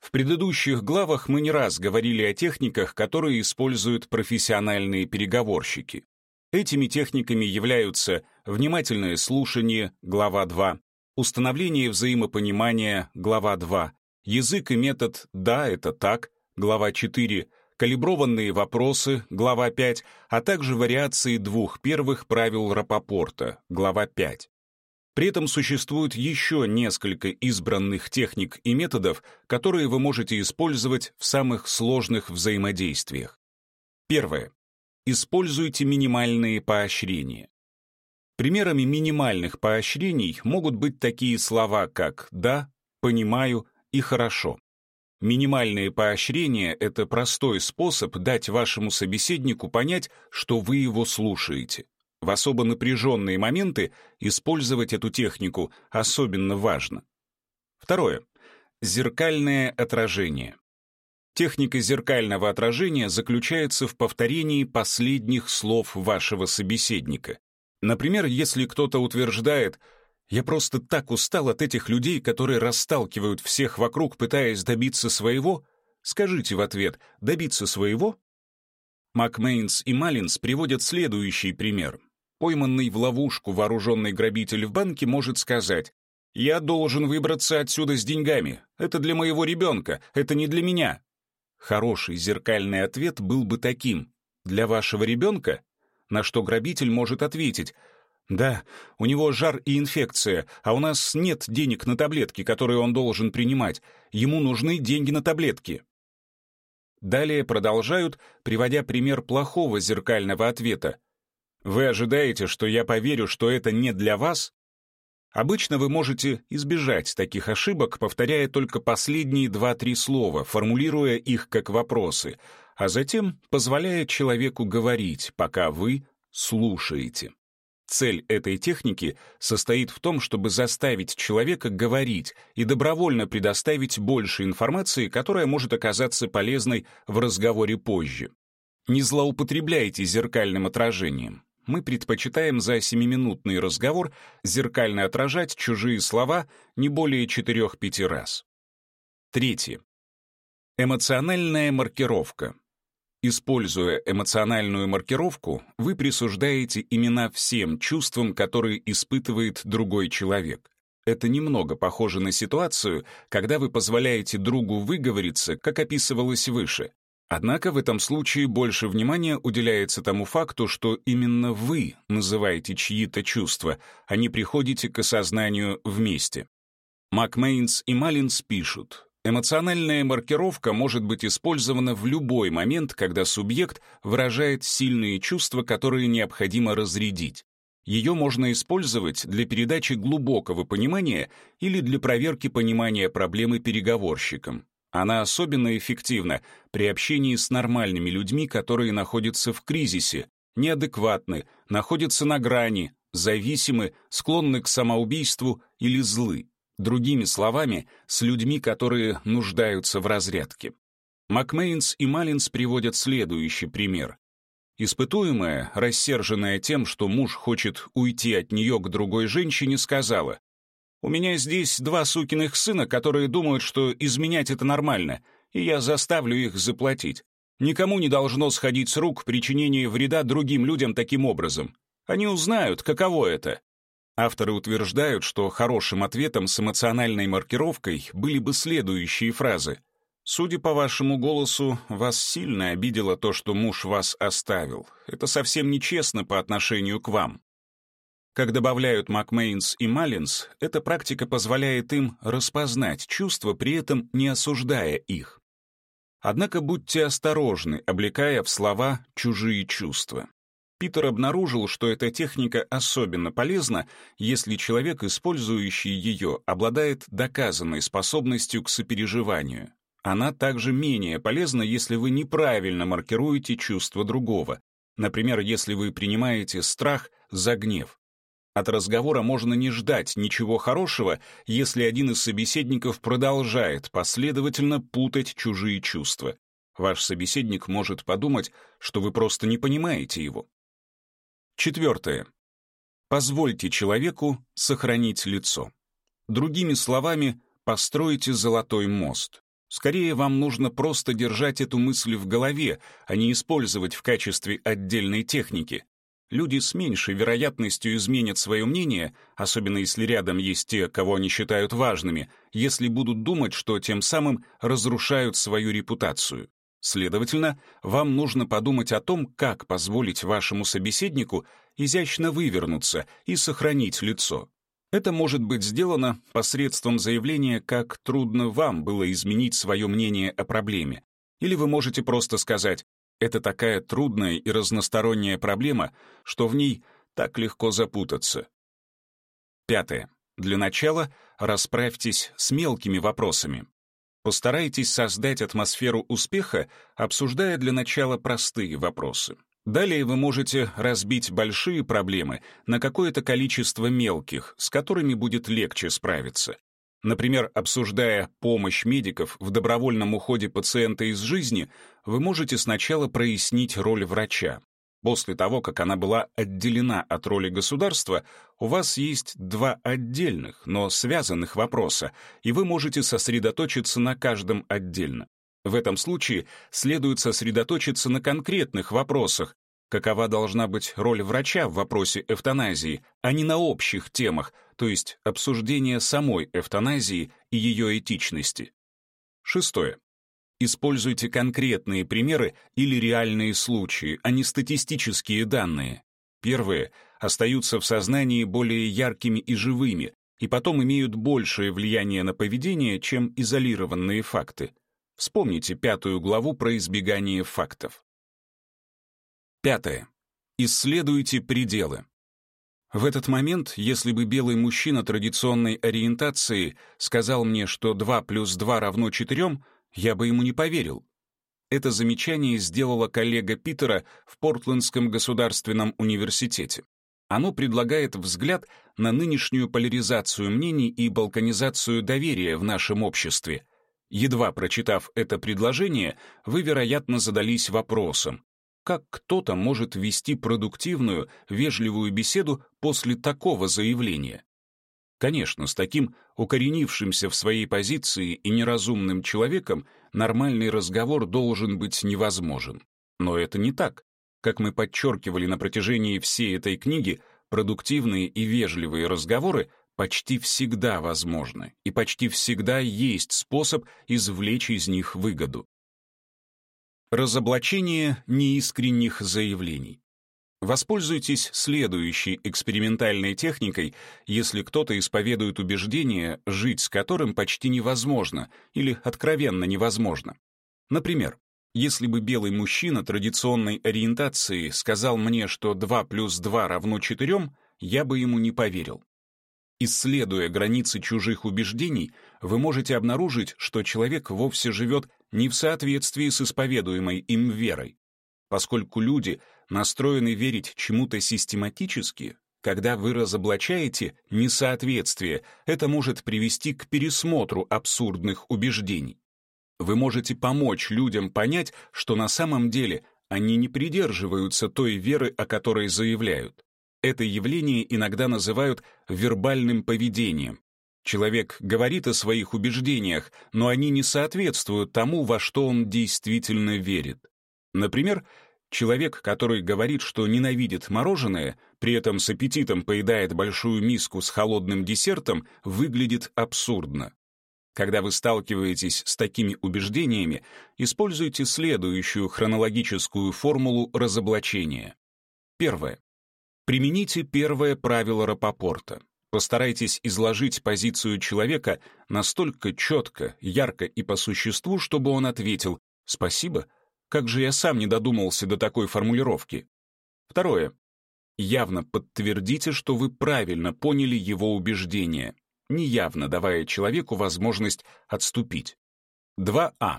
В предыдущих главах мы не раз говорили о техниках, которые используют профессиональные переговорщики. Этими техниками являются внимательное слушание, глава 2, установление взаимопонимания, глава 2, язык и метод «да, это так», глава 4, калиброванные вопросы, глава 5, а также вариации двух первых правил Рапопорта, глава 5. При этом существует еще несколько избранных техник и методов, которые вы можете использовать в самых сложных взаимодействиях. Первое. Используйте минимальные поощрения. Примерами минимальных поощрений могут быть такие слова, как «да», «понимаю» и «хорошо». Минимальные поощрения — это простой способ дать вашему собеседнику понять, что вы его слушаете. В особо напряженные моменты использовать эту технику особенно важно. Второе. Зеркальное отражение. Техника зеркального отражения заключается в повторении последних слов вашего собеседника. Например, если кто-то утверждает «Я просто так устал от этих людей, которые расталкивают всех вокруг, пытаясь добиться своего», скажите в ответ «добиться своего?» Макмейнс и Маллинс приводят следующий пример. Пойманный в ловушку вооруженный грабитель в банке может сказать «Я должен выбраться отсюда с деньгами. Это для моего ребенка, это не для меня. Хороший зеркальный ответ был бы таким «Для вашего ребенка?» На что грабитель может ответить «Да, у него жар и инфекция, а у нас нет денег на таблетки, которые он должен принимать. Ему нужны деньги на таблетки». Далее продолжают, приводя пример плохого зеркального ответа. «Вы ожидаете, что я поверю, что это не для вас?» Обычно вы можете избежать таких ошибок, повторяя только последние два-три слова, формулируя их как вопросы. а затем позволяет человеку говорить, пока вы слушаете. Цель этой техники состоит в том, чтобы заставить человека говорить и добровольно предоставить больше информации, которая может оказаться полезной в разговоре позже. Не злоупотребляйте зеркальным отражением. Мы предпочитаем за семиминутный разговор зеркально отражать чужие слова не более 4-5 раз. Третье. Эмоциональная маркировка. Используя эмоциональную маркировку, вы присуждаете имена всем чувствам, которые испытывает другой человек. Это немного похоже на ситуацию, когда вы позволяете другу выговориться, как описывалось выше. Однако в этом случае больше внимания уделяется тому факту, что именно вы называете чьи-то чувства, а не приходите к осознанию вместе. Макмейнс и Маллинс пишут, Эмоциональная маркировка может быть использована в любой момент, когда субъект выражает сильные чувства, которые необходимо разрядить. Ее можно использовать для передачи глубокого понимания или для проверки понимания проблемы переговорщиком. Она особенно эффективна при общении с нормальными людьми, которые находятся в кризисе, неадекватны, находятся на грани, зависимы, склонны к самоубийству или злы. Другими словами, с людьми, которые нуждаются в разрядке. Макмейнс и Маллинс приводят следующий пример. Испытуемая, рассерженная тем, что муж хочет уйти от нее к другой женщине, сказала, «У меня здесь два сукиных сына, которые думают, что изменять это нормально, и я заставлю их заплатить. Никому не должно сходить с рук причинение вреда другим людям таким образом. Они узнают, каково это. Авторы утверждают, что хорошим ответом с эмоциональной маркировкой были бы следующие фразы. «Судя по вашему голосу, вас сильно обидело то, что муж вас оставил. Это совсем нечестно по отношению к вам». Как добавляют Макмейнс и Маллинс, эта практика позволяет им распознать чувства, при этом не осуждая их. Однако будьте осторожны, облекая в слова чужие чувства. Питер обнаружил, что эта техника особенно полезна, если человек, использующий ее, обладает доказанной способностью к сопереживанию. Она также менее полезна, если вы неправильно маркируете чувство другого. Например, если вы принимаете страх за гнев. От разговора можно не ждать ничего хорошего, если один из собеседников продолжает последовательно путать чужие чувства. Ваш собеседник может подумать, что вы просто не понимаете его. Четвертое. Позвольте человеку сохранить лицо. Другими словами, постройте золотой мост. Скорее, вам нужно просто держать эту мысль в голове, а не использовать в качестве отдельной техники. Люди с меньшей вероятностью изменят свое мнение, особенно если рядом есть те, кого они считают важными, если будут думать, что тем самым разрушают свою репутацию. Следовательно, вам нужно подумать о том, как позволить вашему собеседнику изящно вывернуться и сохранить лицо. Это может быть сделано посредством заявления, как трудно вам было изменить свое мнение о проблеме. Или вы можете просто сказать «это такая трудная и разносторонняя проблема, что в ней так легко запутаться». Пятое. Для начала расправьтесь с мелкими вопросами. Постарайтесь создать атмосферу успеха, обсуждая для начала простые вопросы. Далее вы можете разбить большие проблемы на какое-то количество мелких, с которыми будет легче справиться. Например, обсуждая помощь медиков в добровольном уходе пациента из жизни, вы можете сначала прояснить роль врача, После того, как она была отделена от роли государства, у вас есть два отдельных, но связанных вопроса, и вы можете сосредоточиться на каждом отдельно. В этом случае следует сосредоточиться на конкретных вопросах, какова должна быть роль врача в вопросе эвтаназии, а не на общих темах, то есть обсуждение самой эвтаназии и ее этичности. Шестое. Используйте конкретные примеры или реальные случаи, а не статистические данные. Первые остаются в сознании более яркими и живыми, и потом имеют большее влияние на поведение, чем изолированные факты. Вспомните пятую главу про избегание фактов. Пятое. Исследуйте пределы. В этот момент, если бы белый мужчина традиционной ориентации сказал мне, что 2 плюс 2 равно 4, я бы ему не поверил. Это замечание сделала коллега Питера в Портландском государственном университете. Оно предлагает взгляд на нынешнюю поляризацию мнений и балканизацию доверия в нашем обществе. Едва прочитав это предложение, вы, вероятно, задались вопросом, как кто-то может вести продуктивную, вежливую беседу после такого заявления? Конечно, с таким укоренившимся в своей позиции и неразумным человеком нормальный разговор должен быть невозможен. Но это не так. Как мы подчеркивали на протяжении всей этой книги, продуктивные и вежливые разговоры почти всегда возможны, и почти всегда есть способ извлечь из них выгоду. Разоблачение неискренних заявлений. Воспользуйтесь следующей экспериментальной техникой, если кто-то исповедует убеждение, жить с которым почти невозможно или откровенно невозможно. Например, если бы белый мужчина традиционной ориентации сказал мне, что 2 плюс 2 равно 4, я бы ему не поверил. Исследуя границы чужих убеждений, вы можете обнаружить, что человек вовсе живет не в соответствии с исповедуемой им верой. Поскольку люди настроены верить чему-то систематически, когда вы разоблачаете несоответствие, это может привести к пересмотру абсурдных убеждений. Вы можете помочь людям понять, что на самом деле они не придерживаются той веры, о которой заявляют. Это явление иногда называют вербальным поведением. Человек говорит о своих убеждениях, но они не соответствуют тому, во что он действительно верит. Например, Человек, который говорит, что ненавидит мороженое, при этом с аппетитом поедает большую миску с холодным десертом, выглядит абсурдно. Когда вы сталкиваетесь с такими убеждениями, используйте следующую хронологическую формулу разоблачения. Первое. Примените первое правило Рапопорта. Постарайтесь изложить позицию человека настолько четко, ярко и по существу, чтобы он ответил «Спасибо, как же я сам не додумался до такой формулировки? Второе. Явно подтвердите, что вы правильно поняли его убеждение, неявно давая человеку возможность отступить. 2а.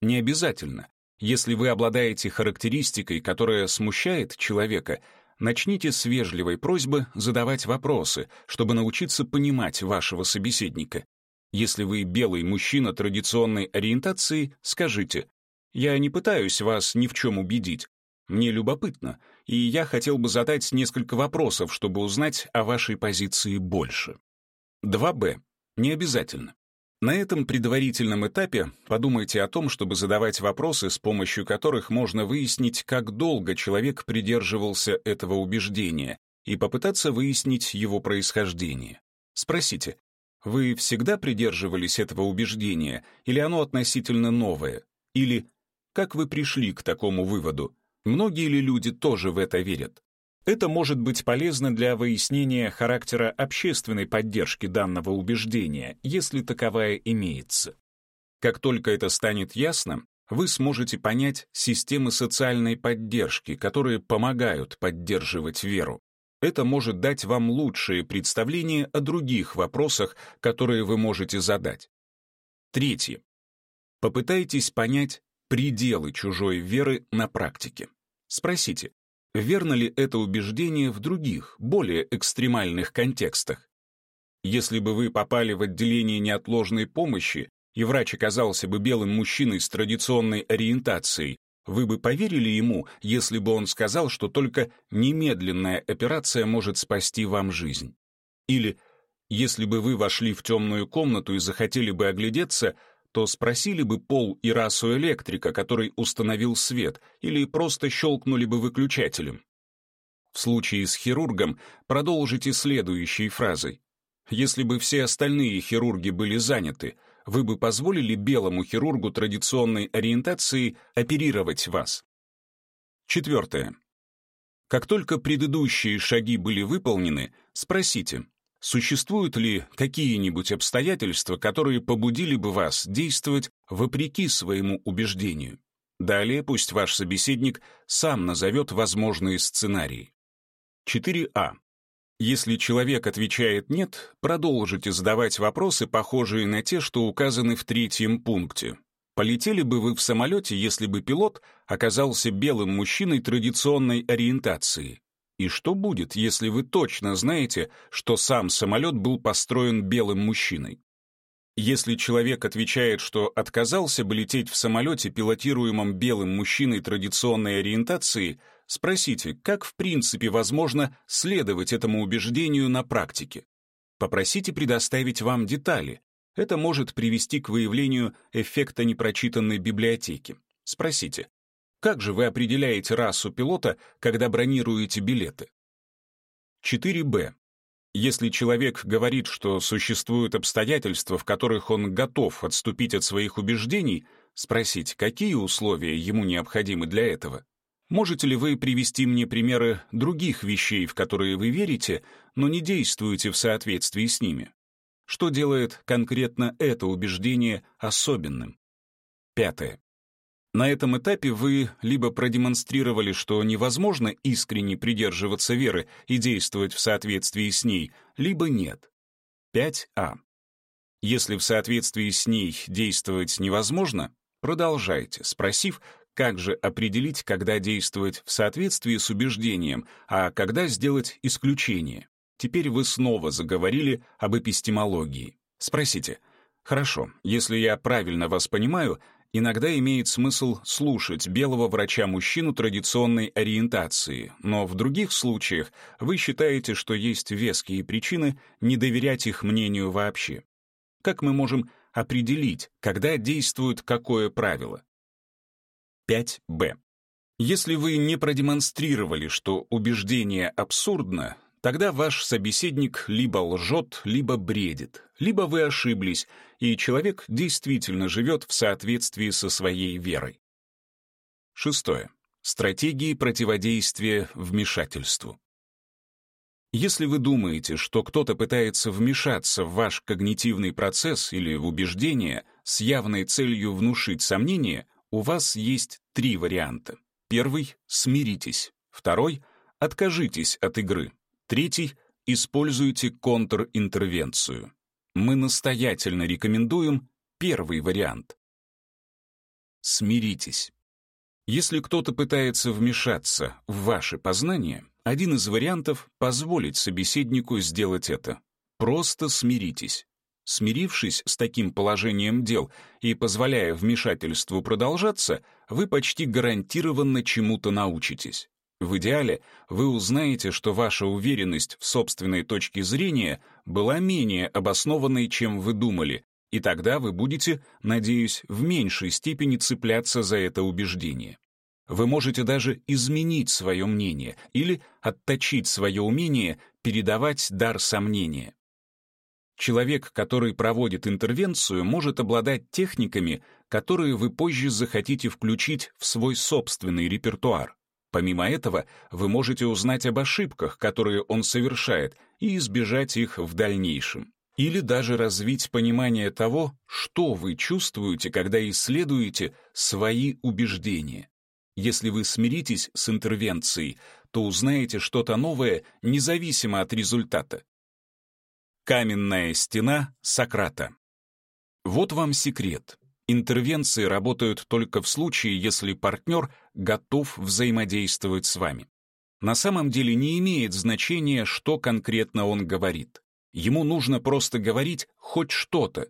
Не обязательно. Если вы обладаете характеристикой, которая смущает человека, начните с вежливой просьбы задавать вопросы, чтобы научиться понимать вашего собеседника. Если вы белый мужчина традиционной ориентации, скажите я не пытаюсь вас ни в чем убедить. Мне любопытно, и я хотел бы задать несколько вопросов, чтобы узнать о вашей позиции больше. 2б. Не обязательно. На этом предварительном этапе подумайте о том, чтобы задавать вопросы, с помощью которых можно выяснить, как долго человек придерживался этого убеждения, и попытаться выяснить его происхождение. Спросите, вы всегда придерживались этого убеждения, или оно относительно новое? Или как вы пришли к такому выводу? Многие ли люди тоже в это верят? Это может быть полезно для выяснения характера общественной поддержки данного убеждения, если таковая имеется. Как только это станет ясно, вы сможете понять системы социальной поддержки, которые помогают поддерживать веру. Это может дать вам лучшее представление о других вопросах, которые вы можете задать. Третье. Попытайтесь понять, пределы чужой веры на практике. Спросите, верно ли это убеждение в других, более экстремальных контекстах? Если бы вы попали в отделение неотложной помощи, и врач оказался бы белым мужчиной с традиционной ориентацией, вы бы поверили ему, если бы он сказал, что только немедленная операция может спасти вам жизнь? Или, если бы вы вошли в темную комнату и захотели бы оглядеться, то спросили бы пол и расу электрика, который установил свет, или просто щелкнули бы выключателем. В случае с хирургом продолжите следующей фразой. Если бы все остальные хирурги были заняты, вы бы позволили белому хирургу традиционной ориентации оперировать вас. Четвертое. Как только предыдущие шаги были выполнены, спросите, Существуют ли какие-нибудь обстоятельства, которые побудили бы вас действовать вопреки своему убеждению? Далее пусть ваш собеседник сам назовет возможные сценарии. 4а. Если человек отвечает «нет», продолжите задавать вопросы, похожие на те, что указаны в третьем пункте. Полетели бы вы в самолете, если бы пилот оказался белым мужчиной традиционной ориентации? И что будет, если вы точно знаете, что сам самолет был построен белым мужчиной? Если человек отвечает, что отказался бы лететь в самолете, пилотируемом белым мужчиной традиционной ориентации, спросите, как в принципе возможно следовать этому убеждению на практике. Попросите предоставить вам детали. Это может привести к выявлению эффекта непрочитанной библиотеки. Спросите, как же вы определяете расу пилота, когда бронируете билеты? 4б. Если человек говорит, что существуют обстоятельства, в которых он готов отступить от своих убеждений, спросить, какие условия ему необходимы для этого. Можете ли вы привести мне примеры других вещей, в которые вы верите, но не действуете в соответствии с ними? Что делает конкретно это убеждение особенным? Пятое. На этом этапе вы либо продемонстрировали, что невозможно искренне придерживаться веры и действовать в соответствии с ней, либо нет. 5а. Если в соответствии с ней действовать невозможно, продолжайте, спросив, как же определить, когда действовать в соответствии с убеждением, а когда сделать исключение. Теперь вы снова заговорили об эпистемологии. Спросите, хорошо, если я правильно вас понимаю, Иногда имеет смысл слушать белого врача-мужчину традиционной ориентации, но в других случаях вы считаете, что есть веские причины не доверять их мнению вообще. Как мы можем определить, когда действует какое правило? 5б. Если вы не продемонстрировали, что убеждение абсурдно, Тогда ваш собеседник либо лжет, либо бредит, либо вы ошиблись, и человек действительно живет в соответствии со своей верой. Шестое. Стратегии противодействия вмешательству. Если вы думаете, что кто-то пытается вмешаться в ваш когнитивный процесс или в убеждение с явной целью внушить сомнение, у вас есть три варианта. Первый — смиритесь. Второй — откажитесь от игры. Третий — используйте контринтервенцию. Мы настоятельно рекомендуем первый вариант. Смиритесь. Если кто-то пытается вмешаться в ваше познание, один из вариантов — позволить собеседнику сделать это. Просто смиритесь. Смирившись с таким положением дел и позволяя вмешательству продолжаться, вы почти гарантированно чему-то научитесь. В идеале вы узнаете, что ваша уверенность в собственной точке зрения была менее обоснованной, чем вы думали, и тогда вы будете, надеюсь, в меньшей степени цепляться за это убеждение. Вы можете даже изменить свое мнение или отточить свое умение передавать дар сомнения. Человек, который проводит интервенцию, может обладать техниками, которые вы позже захотите включить в свой собственный репертуар. Помимо этого, вы можете узнать об ошибках, которые он совершает, и избежать их в дальнейшем. Или даже развить понимание того, что вы чувствуете, когда исследуете свои убеждения. Если вы смиритесь с интервенцией, то узнаете что-то новое, независимо от результата. Каменная стена Сократа. Вот вам секрет. Интервенции работают только в случае, если партнер готов взаимодействовать с вами. На самом деле не имеет значения, что конкретно он говорит. Ему нужно просто говорить хоть что-то.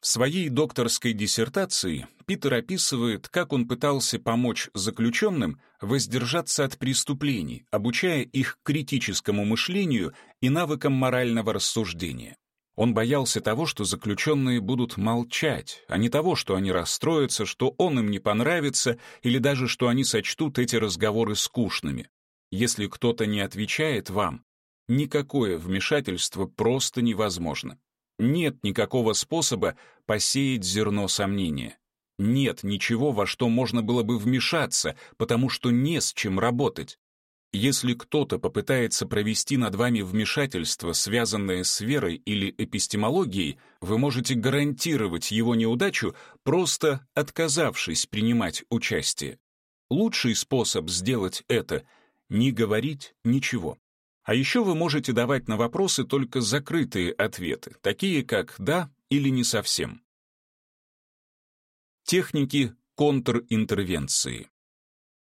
В своей докторской диссертации Питер описывает, как он пытался помочь заключенным воздержаться от преступлений, обучая их критическому мышлению и навыкам морального рассуждения. Он боялся того, что заключенные будут молчать, а не того, что они расстроятся, что он им не понравится или даже что они сочтут эти разговоры скучными. Если кто-то не отвечает вам, никакое вмешательство просто невозможно. Нет никакого способа посеять зерно сомнения. Нет ничего, во что можно было бы вмешаться, потому что не с чем работать. Если кто-то попытается провести над вами вмешательство, связанное с верой или эпистемологией, вы можете гарантировать его неудачу, просто отказавшись принимать участие. Лучший способ сделать это — не говорить ничего. А еще вы можете давать на вопросы только закрытые ответы, такие как «да» или «не совсем». Техники контринтервенции.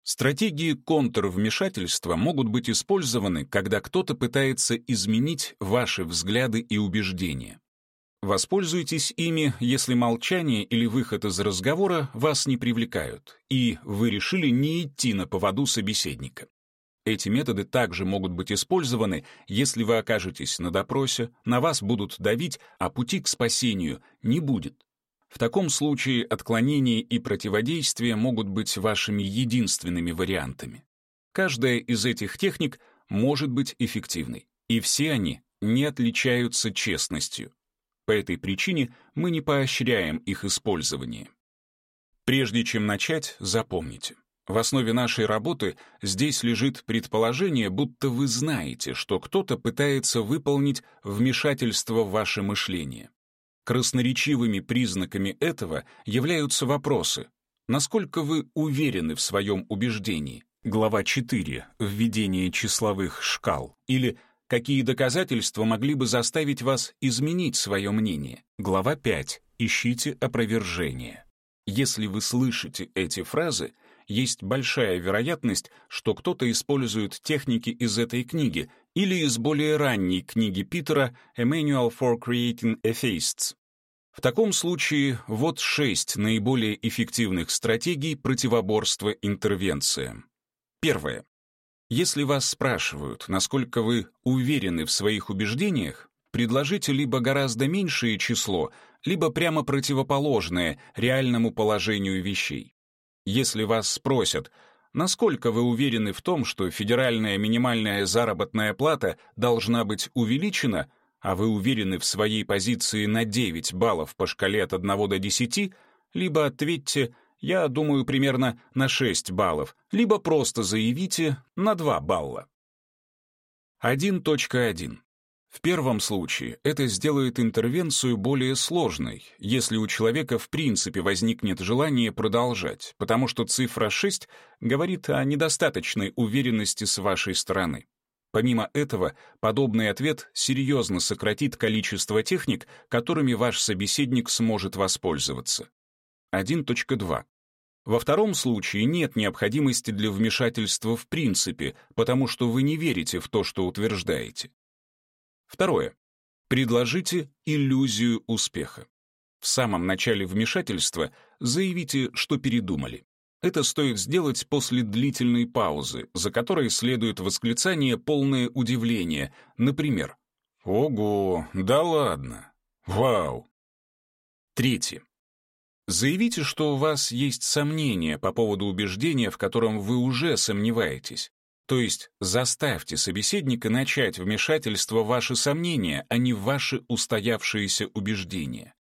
Стратегии контрвмешательства могут быть использованы, когда кто-то пытается изменить ваши взгляды и убеждения. Воспользуйтесь ими, если молчание или выход из разговора вас не привлекают, и вы решили не идти на поводу собеседника. Эти методы также могут быть использованы, если вы окажетесь на допросе, на вас будут давить, а пути к спасению не будет. В таком случае отклонение и противодействие могут быть вашими единственными вариантами. Каждая из этих техник может быть эффективной, и все они не отличаются честностью. По этой причине мы не поощряем их использование. Прежде чем начать, запомните. В основе нашей работы здесь лежит предположение, будто вы знаете, что кто-то пытается выполнить вмешательство в ваше мышление. Красноречивыми признаками этого являются вопросы. Насколько вы уверены в своем убеждении? Глава 4. Введение числовых шкал. Или какие доказательства могли бы заставить вас изменить свое мнение? Глава 5. Ищите опровержение. Если вы слышите эти фразы, есть большая вероятность, что кто-то использует техники из этой книги или из более ранней книги Питера «A for Creating Atheists». В таком случае вот шесть наиболее эффективных стратегий противоборства интервенциям. Первое. Если вас спрашивают, насколько вы уверены в своих убеждениях, предложите либо гораздо меньшее число, либо прямо противоположное реальному положению вещей. Если вас спросят, насколько вы уверены в том, что федеральная минимальная заработная плата должна быть увеличена, а вы уверены в своей позиции на 9 баллов по шкале от 1 до 10, либо ответьте «я думаю примерно на 6 баллов», либо просто заявите «на 2 балла». 1.1. В первом случае это сделает интервенцию более сложной, если у человека в принципе возникнет желание продолжать, потому что цифра 6 говорит о недостаточной уверенности с вашей стороны. Помимо этого, подобный ответ серьезно сократит количество техник, которыми ваш собеседник сможет воспользоваться. 1.2. Во втором случае нет необходимости для вмешательства в принципе, потому что вы не верите в то, что утверждаете. Второе. Предложите иллюзию успеха. В самом начале вмешательства заявите, что передумали. Это стоит сделать после длительной паузы, за которой следует восклицание полное удивление, например «Ого, да ладно! Вау!» Третье. Заявите, что у вас есть сомнения по поводу убеждения, в котором вы уже сомневаетесь. То есть заставьте собеседника начать вмешательство в ваши сомнения, а не в ваши устоявшиеся убеждения.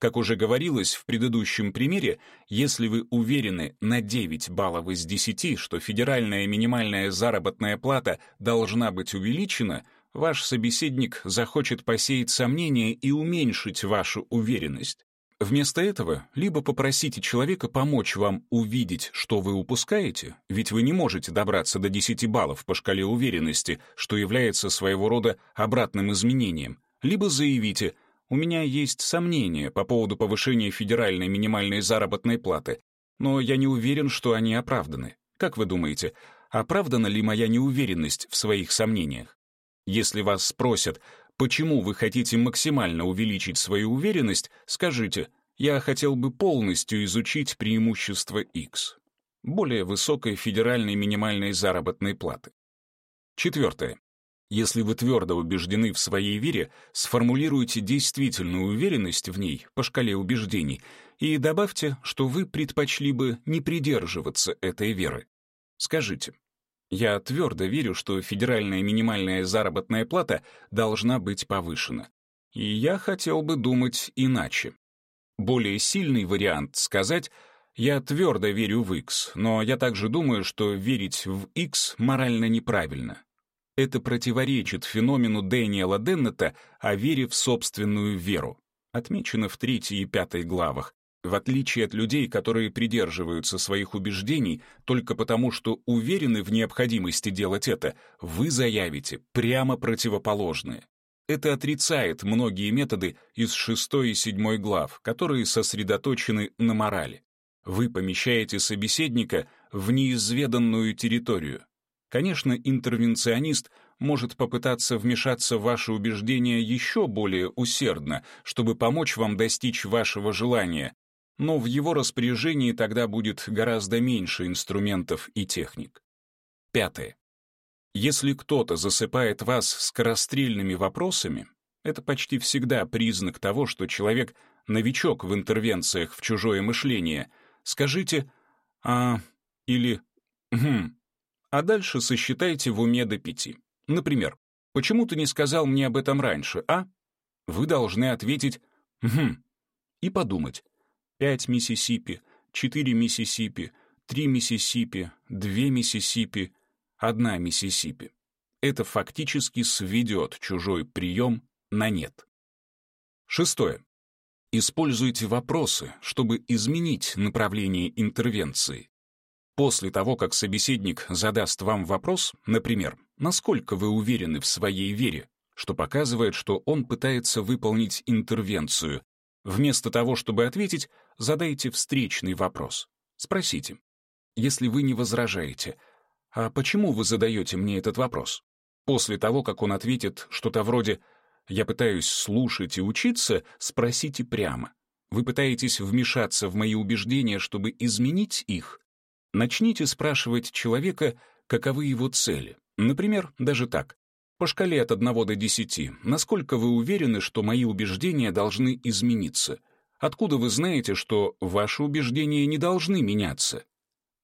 Как уже говорилось в предыдущем примере, если вы уверены на 9 баллов из 10, что федеральная минимальная заработная плата должна быть увеличена, ваш собеседник захочет посеять сомнения и уменьшить вашу уверенность. Вместо этого либо попросите человека помочь вам увидеть, что вы упускаете, ведь вы не можете добраться до 10 баллов по шкале уверенности, что является своего рода обратным изменением, либо заявите «У меня есть сомнения по поводу повышения федеральной минимальной заработной платы, но я не уверен, что они оправданы. Как вы думаете, оправдана ли моя неуверенность в своих сомнениях? Если вас спросят, почему вы хотите максимально увеличить свою уверенность, скажите, я хотел бы полностью изучить преимущества X, более высокой федеральной минимальной заработной платы. Четвертое. Если вы твердо убеждены в своей вере, сформулируйте действительную уверенность в ней по шкале убеждений и добавьте, что вы предпочли бы не придерживаться этой веры. Скажите, я твердо верю, что федеральная минимальная заработная плата должна быть повышена. И я хотел бы думать иначе. Более сильный вариант сказать «я твердо верю в X, но я также думаю, что верить в X морально неправильно». Это противоречит феномену Дэниела Деннета о вере в собственную веру, отмечено в третьей и пятой главах, в отличие от людей, которые придерживаются своих убеждений только потому, что уверены в необходимости делать это, вы заявите прямо противоположное. Это отрицает многие методы из шестой и седьмой глав, которые сосредоточены на морали. Вы помещаете собеседника в неизведанную территорию. Конечно, интервенционист может попытаться вмешаться в ваши убеждения еще более усердно, чтобы помочь вам достичь вашего желания, но в его распоряжении тогда будет гораздо меньше инструментов и техник. Пятое. Если кто-то засыпает вас скорострельными вопросами, это почти всегда признак того, что человек новичок в интервенциях в чужое мышление. Скажите «а» или «хм», а дальше сосчитайте в уме до пяти. Например, «почему ты не сказал мне об этом раньше, а?» Вы должны ответить «хм» и подумать. Пять Миссисипи, четыре Миссисипи, три Миссисипи, две Миссисипи, одна Миссисипи. Это фактически сведет чужой прием на нет. Шестое. Используйте вопросы, чтобы изменить направление интервенции. После того, как собеседник задаст вам вопрос, например, насколько вы уверены в своей вере, что показывает, что он пытается выполнить интервенцию, вместо того, чтобы ответить, задайте встречный вопрос. Спросите, если вы не возражаете, а почему вы задаете мне этот вопрос? После того, как он ответит что-то вроде я пытаюсь слушать и учиться, спросите прямо. Вы пытаетесь вмешаться в мои убеждения, чтобы изменить их? Начните спрашивать человека, каковы его цели. Например, даже так. По шкале от 1 до 10, насколько вы уверены, что мои убеждения должны измениться? Откуда вы знаете, что ваши убеждения не должны меняться?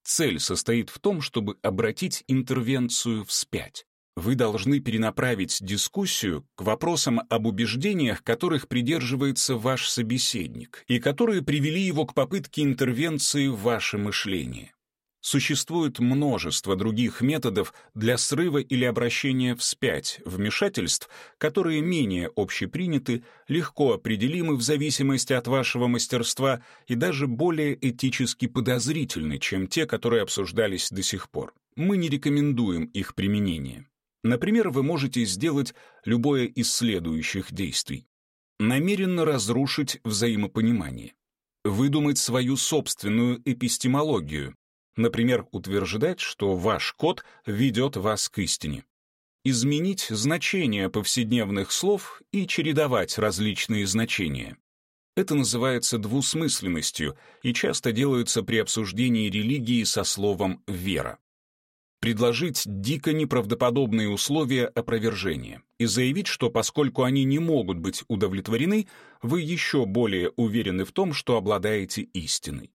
Цель состоит в том, чтобы обратить интервенцию вспять. Вы должны перенаправить дискуссию к вопросам об убеждениях, которых придерживается ваш собеседник, и которые привели его к попытке интервенции в ваше мышление. Существует множество других методов для срыва или обращения вспять вмешательств, которые менее общеприняты, легко определимы в зависимости от вашего мастерства и даже более этически подозрительны, чем те, которые обсуждались до сих пор. Мы не рекомендуем их применение. Например, вы можете сделать любое из следующих действий. Намеренно разрушить взаимопонимание. Выдумать свою собственную эпистемологию. Например, утверждать, что ваш код ведет вас к истине. Изменить значение повседневных слов и чередовать различные значения. Это называется двусмысленностью и часто делается при обсуждении религии со словом «вера» предложить дико неправдоподобные условия опровержения и заявить, что поскольку они не могут быть удовлетворены, вы еще более уверены в том, что обладаете истиной.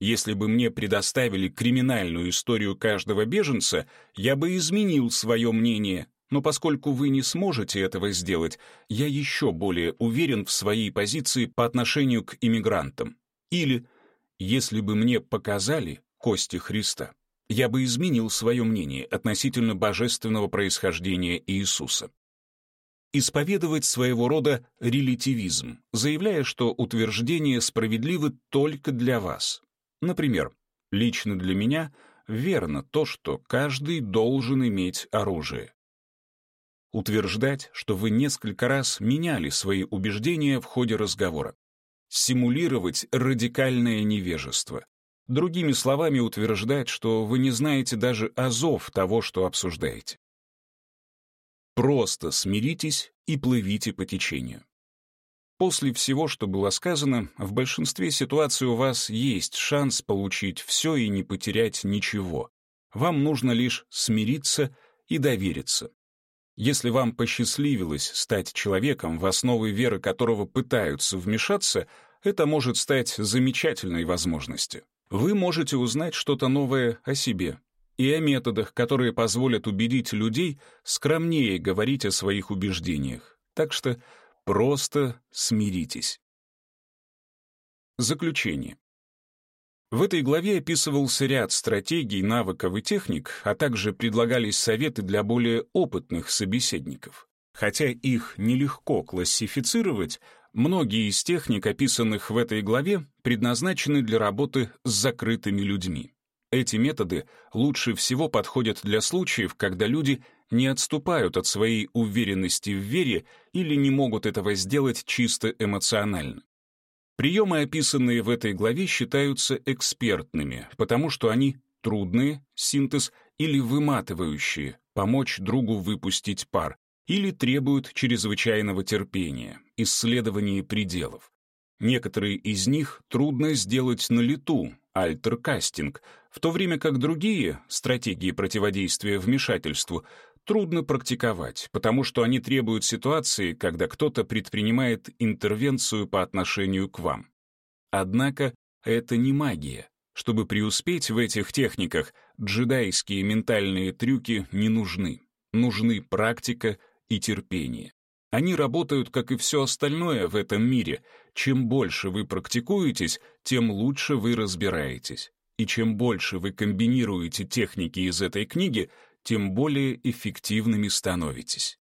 Если бы мне предоставили криминальную историю каждого беженца, я бы изменил свое мнение, но поскольку вы не сможете этого сделать, я еще более уверен в своей позиции по отношению к иммигрантам. Или, если бы мне показали кости Христа, я бы изменил свое мнение относительно божественного происхождения Иисуса. Исповедовать своего рода релятивизм, заявляя, что утверждения справедливы только для вас. Например, лично для меня верно то, что каждый должен иметь оружие. Утверждать, что вы несколько раз меняли свои убеждения в ходе разговора. Симулировать радикальное невежество. Другими словами, утверждать, что вы не знаете даже азов того, что обсуждаете. Просто смиритесь и плывите по течению. После всего, что было сказано, в большинстве ситуаций у вас есть шанс получить все и не потерять ничего. Вам нужно лишь смириться и довериться. Если вам посчастливилось стать человеком, в основы веры которого пытаются вмешаться, это может стать замечательной возможностью вы можете узнать что-то новое о себе и о методах, которые позволят убедить людей скромнее говорить о своих убеждениях. Так что просто смиритесь. Заключение. В этой главе описывался ряд стратегий, навыков и техник, а также предлагались советы для более опытных собеседников. Хотя их нелегко классифицировать, Многие из техник, описанных в этой главе, предназначены для работы с закрытыми людьми. Эти методы лучше всего подходят для случаев, когда люди не отступают от своей уверенности в вере или не могут этого сделать чисто эмоционально. Приемы, описанные в этой главе, считаются экспертными, потому что они трудные, синтез, или выматывающие, помочь другу выпустить пар, или требуют чрезвычайного терпения, исследования пределов. Некоторые из них трудно сделать на лету, альтеркастинг, в то время как другие, стратегии противодействия вмешательству, трудно практиковать, потому что они требуют ситуации, когда кто-то предпринимает интервенцию по отношению к вам. Однако это не магия. Чтобы преуспеть в этих техниках, джедайские ментальные трюки не нужны. Нужны практика и терпение. Они работают, как и все остальное в этом мире. Чем больше вы практикуетесь, тем лучше вы разбираетесь. И чем больше вы комбинируете техники из этой книги, тем более эффективными становитесь.